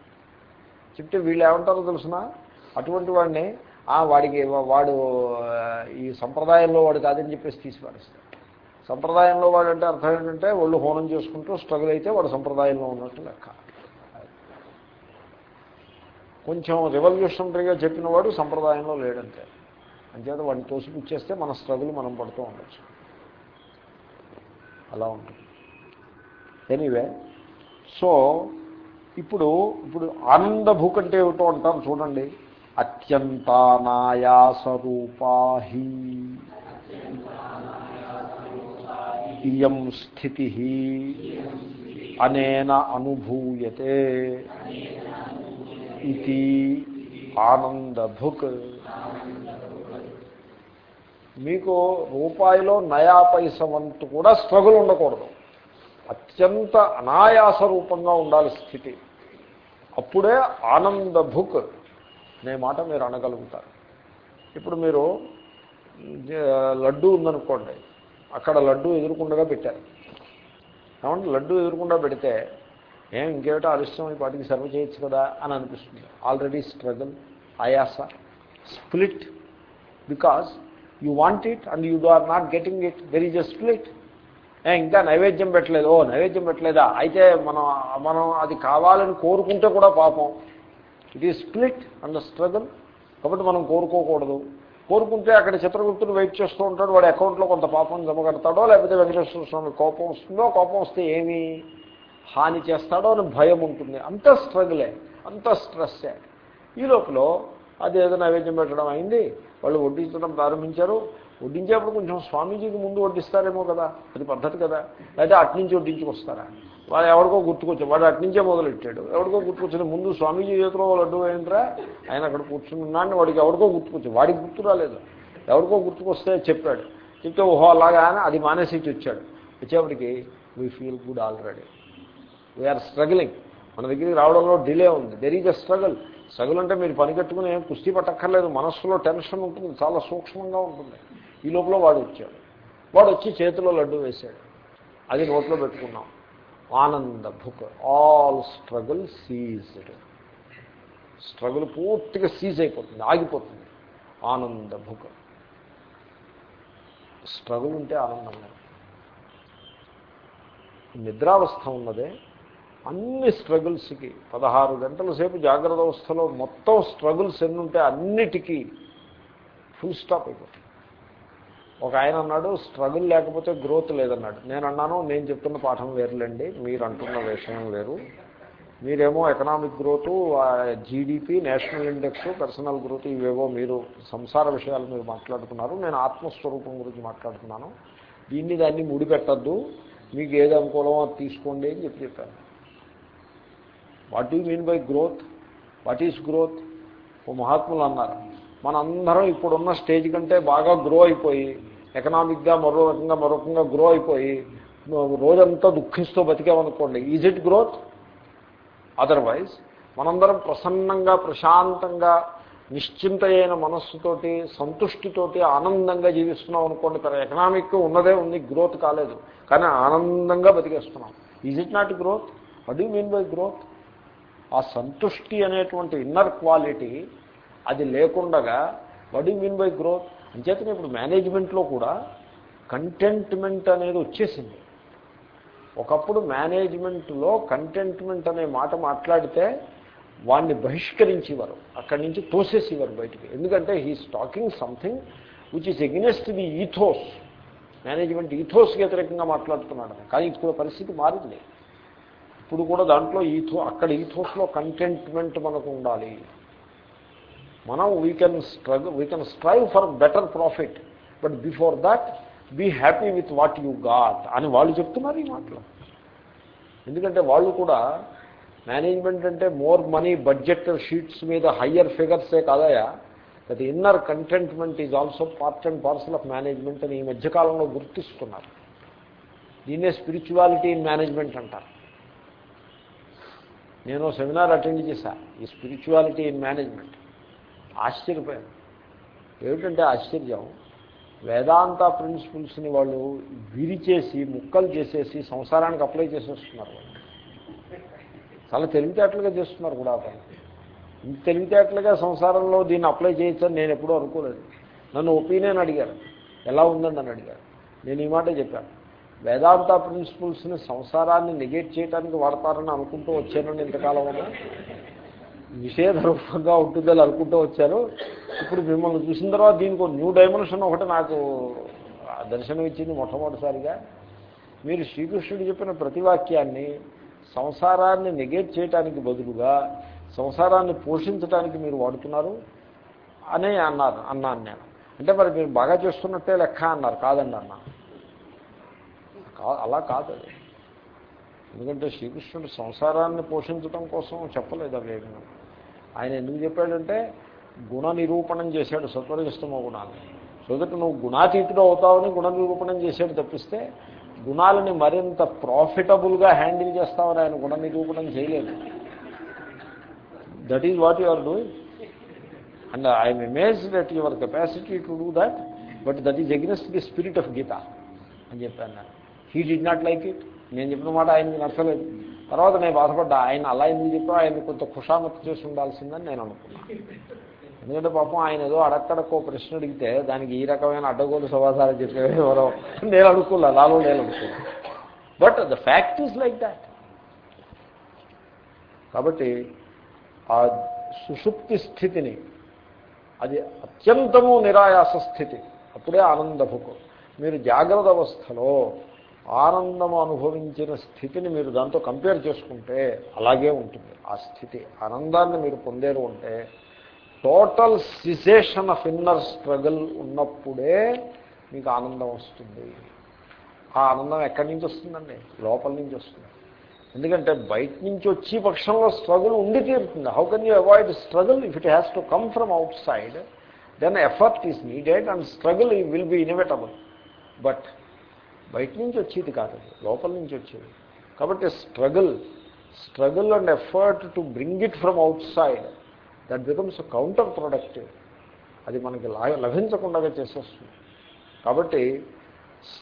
చెప్తే వీళ్ళు ఏమంటారో తెలుసిన? అటువంటి వాడిని వాడికి వాడు ఈ సంప్రదాయంలో వాడు కాదని చెప్పేసి తీసి పారేస్తాడు సంప్రదాయంలో వాడు అంటే అర్థం ఏంటంటే వాళ్ళు హోనం చేసుకుంటూ స్ట్రగుల్ అయితే వాడు సంప్రదాయంలో ఉన్నట్టు లెక్క. కొంచెం రెవల్యూషనరీగా చెప్పిన వాడు సంప్రదాయంలో లేడంతే. అంచేత వాడిని తోసిపుచ్చేస్తే మన స్ట్రగుల్ మనం పడుతూ ఉండొచ్చు. అలా ఉంటుంది. ఎనీవే సో ఇప్పుడు ఇప్పుడు ఆనంద భూకంటే అంటే ఏమిటో అంటారు చూడండి. అత్యంతానాయాసరూపాహి. ఇయం స్థితి అనేన అనుభూయతే. ఇది ఆనందభుక్. మీకు రూపాయిలో నయా పైస వంతు కూడా స్ట్రగుల్ ఉండకూడదు. అత్యంత అనాయాస రూపంగా ఉండాలి స్థితి. అప్పుడే ఆనంద భుక్ అనే మాట మీరు అనగలుగుతారు. ఇప్పుడు మీరు లడ్డు ఉందనుకోండి అక్కడ లడ్డు ఎదురుకుండగా పెట్టారు. కాబట్టి లడ్డు ఎదురుకుండా పెడితే ఏం ఇంకేమిటో ఆలస్యం? ఈ పాటికి సర్వ్ చేయొచ్చు కదా? అని అనిపిస్తుంది. Already struggle ఆయాస split because you want it and you are not getting it there is a split ఇంకా నైవేద్యం పెట్టలేదు. ఓ నైవేద్యం పెట్టలేదా? అయితే మనం మనం అది కావాలని కోరుకుంటే కూడా పాపం. It is split and struggle కాబట్టి మనం కోరుకోకూడదు. కోరుకుంటే అక్కడ చిత్రగుప్తుడు వెయిట్ చేస్తూ ఉంటాడు. వాడి అకౌంట్లో కొంత పాపం జమ కడతాడో లేకపోతే వెంకటేశ్వర స్వామి కోపం వస్తుందో కోపం వస్తే ఏమి హాని చేస్తాడో అని భయం ఉంటుంది. అంత స్ట్రగులే అంత స్ట్రెస్సే ఈ లోపల అది ఏదో నైవేద్యం పెట్టడం అయింది. వాళ్ళు వడ్డించడం ప్రారంభించారు. వడ్డించేప్పుడు కొంచెం స్వామీజీకి ముందు వడ్డిస్తారేమో కదా అది పద్ధతి కదా. లేదా అట్నుంచి వడ్డించుకొస్తారా? వాడు ఎవరికో గుర్తుకొచ్చారు వాడు అట్నుంచే మొదలెట్టాడు. ఎవరికో గుర్తుకొచ్చింది ముందు స్వామీజీ చేతిలో లడ్డు అయిందిరా ఆయన అక్కడ కూర్చున్నాను వాడికి ఎవరికో గుర్తుకొచ్చాడు వాడికి గుర్తు రాలేదు. ఎవరికో గుర్తుకొస్తే చెప్పాడు. చెప్తే ఓహో అలాగా అని అది మానేసి వచ్చాడు వచ్చేప్పటికి we feel good already we are struggling మన దగ్గరికి రావడంలో డిలే ఉంది. There is a struggle struggle అంటే మీరు పని కట్టుకుని కుస్తీ పట్టక్కర్లేదు. మనస్సులో టెన్షన్ ఉంటుంది. చాలా సూక్ష్మంగా ఉంటుంది. ఈ లోపల వాడు వచ్చాడు. వాడు వచ్చి చేతిలో లడ్డు వేశాడు. అది నోట్లో పెట్టుకున్నాం. ఆనంద భుక్ ఆల్ స్ట్రగుల్ సీజ్డ్. స్ట్రగుల్ పూర్తిగా సీజ్ అయిపోతుంది ఆగిపోతుంది. ఆనంద భుక్. స్ట్రగుల్ ఉంటే ఆనందంగా నిద్రావస్థ ఉన్నదే అన్ని స్ట్రగుల్స్కి పదహారు గంటల సేపు జాగ్రత్త అవస్థలో మొత్తం స్ట్రగుల్స్ ఎన్నుంటే ఉంటే అన్నిటికీ ఫుల్ స్టాప్ అయిపోతుంది. ఒక ఆయన అన్నాడు స్ట్రగుల్ లేకపోతే గ్రోత్ లేదన్నాడు. నేను అన్నాను నేను చెప్తున్న పాఠం వేరులేండి మీరు అంటున్న విషయం వేరు. మీరేమో economic growth GDP national index personal growth ఇవేవో మీరు సంసార విషయాలు మీరు మాట్లాడుతున్నారు. నేను ఆత్మస్వరూపం గురించి మాట్లాడుతున్నాను. దీన్ని దాన్ని ముడిపెట్టద్దు. మీకు ఏది అనుకూలమో అది తీసుకోండి అని చెప్పి చెప్పాను what you mean by growth what is growth ఓ మహాత్ములు అన్నారు. మనందరం ఇప్పుడున్న స్టేజ్ కంటే బాగా గ్రో అయిపోయి ఎకనామిక్గా మరో రకంగా మరో రకంగా గ్రో అయిపోయి రోజంతా దుఃఖిస్తూ బతికామనుకోండి ఈజ్ ఇట్ గ్రోత్ అదర్వైజ్ మనందరం ప్రసన్నంగా ప్రశాంతంగా నిశ్చింత అయిన మనస్సుతోటి సంతుష్టితోటి ఆనందంగా జీవిస్తున్నాం అనుకోండి తన ఎకనామిక్ ఉన్నదే ఉంది గ్రోత్ కాలేదు కానీ ఆనందంగా బతికేస్తున్నాం. Is it not growth what you mean by growth ఆ సంతుష్టి అనేటువంటి ఇన్నర్ క్వాలిటీ అది లేకుండగా what you mean by growth అంచేతనే ఇప్పుడు మేనేజ్మెంట్లో కూడా కంటెంట్మెంట్ అనేది వచ్చేసింది. ఒకప్పుడు మేనేజ్మెంట్లో కంటెంట్మెంట్ అనే మాట మాట్లాడితే వాడిని బహిష్కరించేవారు అక్కడి నుంచి తోసేసేవారు బయటికి. ఎందుకంటే he's talking something which is against the ethos management ఈథోస్కి వ్యతిరేకంగా మాట్లాడుతున్నాడు. కానీ ఇప్పుడు పరిస్థితి మారింది. ఇప్పుడు కూడా దాంట్లో ఈథో అక్కడ ఈథోస్లో కంటెంట్మెంట్ మనకు ఉండాలి. మనం we can struggle we can strive for better profit but before that be happy with what you got అని వాళ్ళు చెప్తున్నారు ఈ మాటలు. ఎందుకంటే వాళ్ళు కూడా మేనేజ్మెంట్ అంటే మోర్ మనీ బడ్జెట్ షీట్స్ మీద హయ్యర్ ఫిగర్సే కాదయా that inner contentment is also part and parcel of management అని ఈ మధ్యకాలంలో గుర్తిస్తున్నారు. దీన్నే స్పిరిచువాలిటీ ఇన్ మేనేజ్మెంట్ అంటారు. నేను సెమినార్ అటెండ్ చేశాను ఈ స్పిరిచువాలిటీ ఇన్ మేనేజ్మెంట్ ఆశ్చర్యపోయాను. ఏమిటంటే ఆశ్చర్యం? వేదాంత ప్రిన్సిపల్స్ని వాళ్ళు విరిచేసి ముక్కలు చేసేసి సంసారానికి అప్లై చేసేస్తున్నారు వాళ్ళు. చాలా తెలివితేటలుగా చేస్తున్నారు కూడా అతను. ఇంత తెలివితేటలుగా సంసారంలో దీన్ని అప్లై చేయొచ్చని నేను ఎప్పుడూ అనుకోలేదు. నన్ను ఒపీనియన్ అడిగారు. ఎలా ఉందని నన్ను అడిగారు. నేను ఈ మాట చెప్పాను. వేదాంత ప్రిన్సిపల్స్ని సంసారాన్ని నెగెక్ట్ చేయడానికి వాడతారని అనుకుంటూ వచ్చానని ఇంతకాలం నిషేధ రూపంగా ఉంటుందని అనుకుంటూ వచ్చారు ఇప్పుడు మిమ్మల్ని చూసిన తర్వాత దీనికి ఒక న్యూ డైమెన్షన్ ఒకటి నాకు దర్శనం ఇచ్చింది మొట్టమొదటిసారిగా. మీరు శ్రీకృష్ణుడు చెప్పిన ప్రతి వాక్యాన్ని సంసారాన్ని నెగేట్ చేయటానికి బదులుగా సంసారాన్ని పోషించడానికి మీరు వాడుతున్నారు అనే అన్నారు అన్నాను నేను. అంటే మరి మీరు బాగా చేస్తున్నట్టే లెక్క అన్నారు కాదండి అన్న. అలా కాదు అది. ఎందుకంటే శ్రీకృష్ణుడు సంసారాన్ని పోషించడం కోసం చెప్పలేదు అవేమి ఆయన ఎందుకు చెప్పాడంటే గుణ నిరూపణం చేశాడు సత్వరజస్తమ గుణాన్ని సో దట్ నువ్వు గుణాతీతుడు అవుతావని గుణ నిరూపణం చేశాడు తప్పిస్తే గుణాలని మరింత ప్రాఫిటబుల్గా హ్యాండిల్ చేస్తావని ఆయన గుణ నిరూపణం చేయలేదు. That is what you are doing. And I'm image that your capacity to do that but that is against the spirit of Gita అని చెప్పాను. He did not like it. నేను చెప్పిన మాట ఆయనకి నచ్చలేదు. తర్వాత నేను బాధపడ్డా ఆయన అలా ఎందుకు చెప్పా ఆయన కొంత ఖుషామత్ చేసి ఉండాల్సిందని నేను అనుకున్నాను ఎందుకంటే పాపం ఆయన ఏదో అడక్కడక్కో ప్రశ్న అడిగితే దానికి ఈ రకమైన అడ్డగోలు సమాధానం చెప్పేవి ఎవరో నేను అనుకున్నా నాలో నేను అనుకున్నా. But the fact is like that కాబట్టి ఆ సుషుప్తి స్థితిని అది అత్యంతము నిరాయాస స్థితి అప్పుడే ఆనందభుకు మీరు జాగ్రత్త అవస్థలో ఆనందం అనుభవించిన స్థితిని మీరు దాంతో కంపేర్ చేసుకుంటే అలాగే ఉంటుంది. ఆ స్థితి ఆనందాన్ని మీరు పొందేరు అంటే total cessation of inner struggle ఉన్నప్పుడే మీకు ఆనందం వస్తుంది. ఆ ఆనందం ఎక్కడి నుంచి వస్తుందండి? లోపల నుంచి వస్తుంది. ఎందుకంటే బయట నుంచి వచ్చి పక్షంలో స్ట్రగుల్ ఉండి తీరుతుంది. How can you avoid struggle if it has to come from outside then effort is needed and struggle will be inevitable but బయట నుంచి వచ్చేది కాదు లోపల నుంచి వచ్చేది. కాబట్టి struggle struggle and effort to bring it from outside that becomes counterproductive. అది మనకి లభించకుండా చేసేస్తుంది. కాబట్టి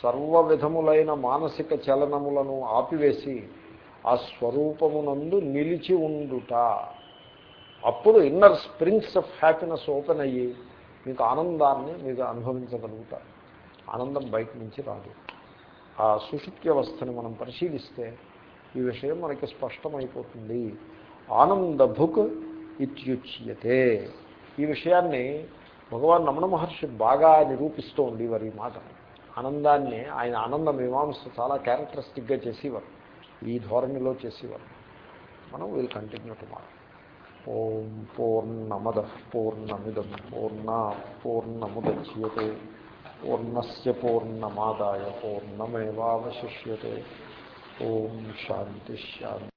సర్వ విధములైన మానసిక చలనములను ఆపివేసి ఆ స్వరూపమునందు నిలిచి ఉండుట. అప్పుడు inner springs of happiness open అయ్యి మీకు ఆనందాన్ని మీకు అనుభవించగలుగుతారు. ఆనందం బయట నుంచి రాదు. ఆ సుషుప్తి అవస్థని మనం పరిశీలిస్తే ఈ విషయం మనకి స్పష్టమైపోతుంది. ఆనందభుక్ ఇత్యుచ్యతే. ఈ విషయాన్ని భగవాన్ రమణ మహర్షి బాగా నిరూపిస్తూ ఉండేవారు ఈ మాట. ఆనందాన్ని ఆయన ఆనంద మీమాంస చాలా క్యారెక్టరిస్టిక్గా చేసేవారు. ఈ ధోరణిలో చేసేవారు. మనం వీల్ కంటిన్యూ టుమారో. ఓం పూర్ణమద పూర్ణమిదం పూర్ణ పూర్ణముద్యతే. పూర్ణస్ పూర్ణమాదాయ పూర్ణమేవాశిష్యే ఓం శాంతి శాంతి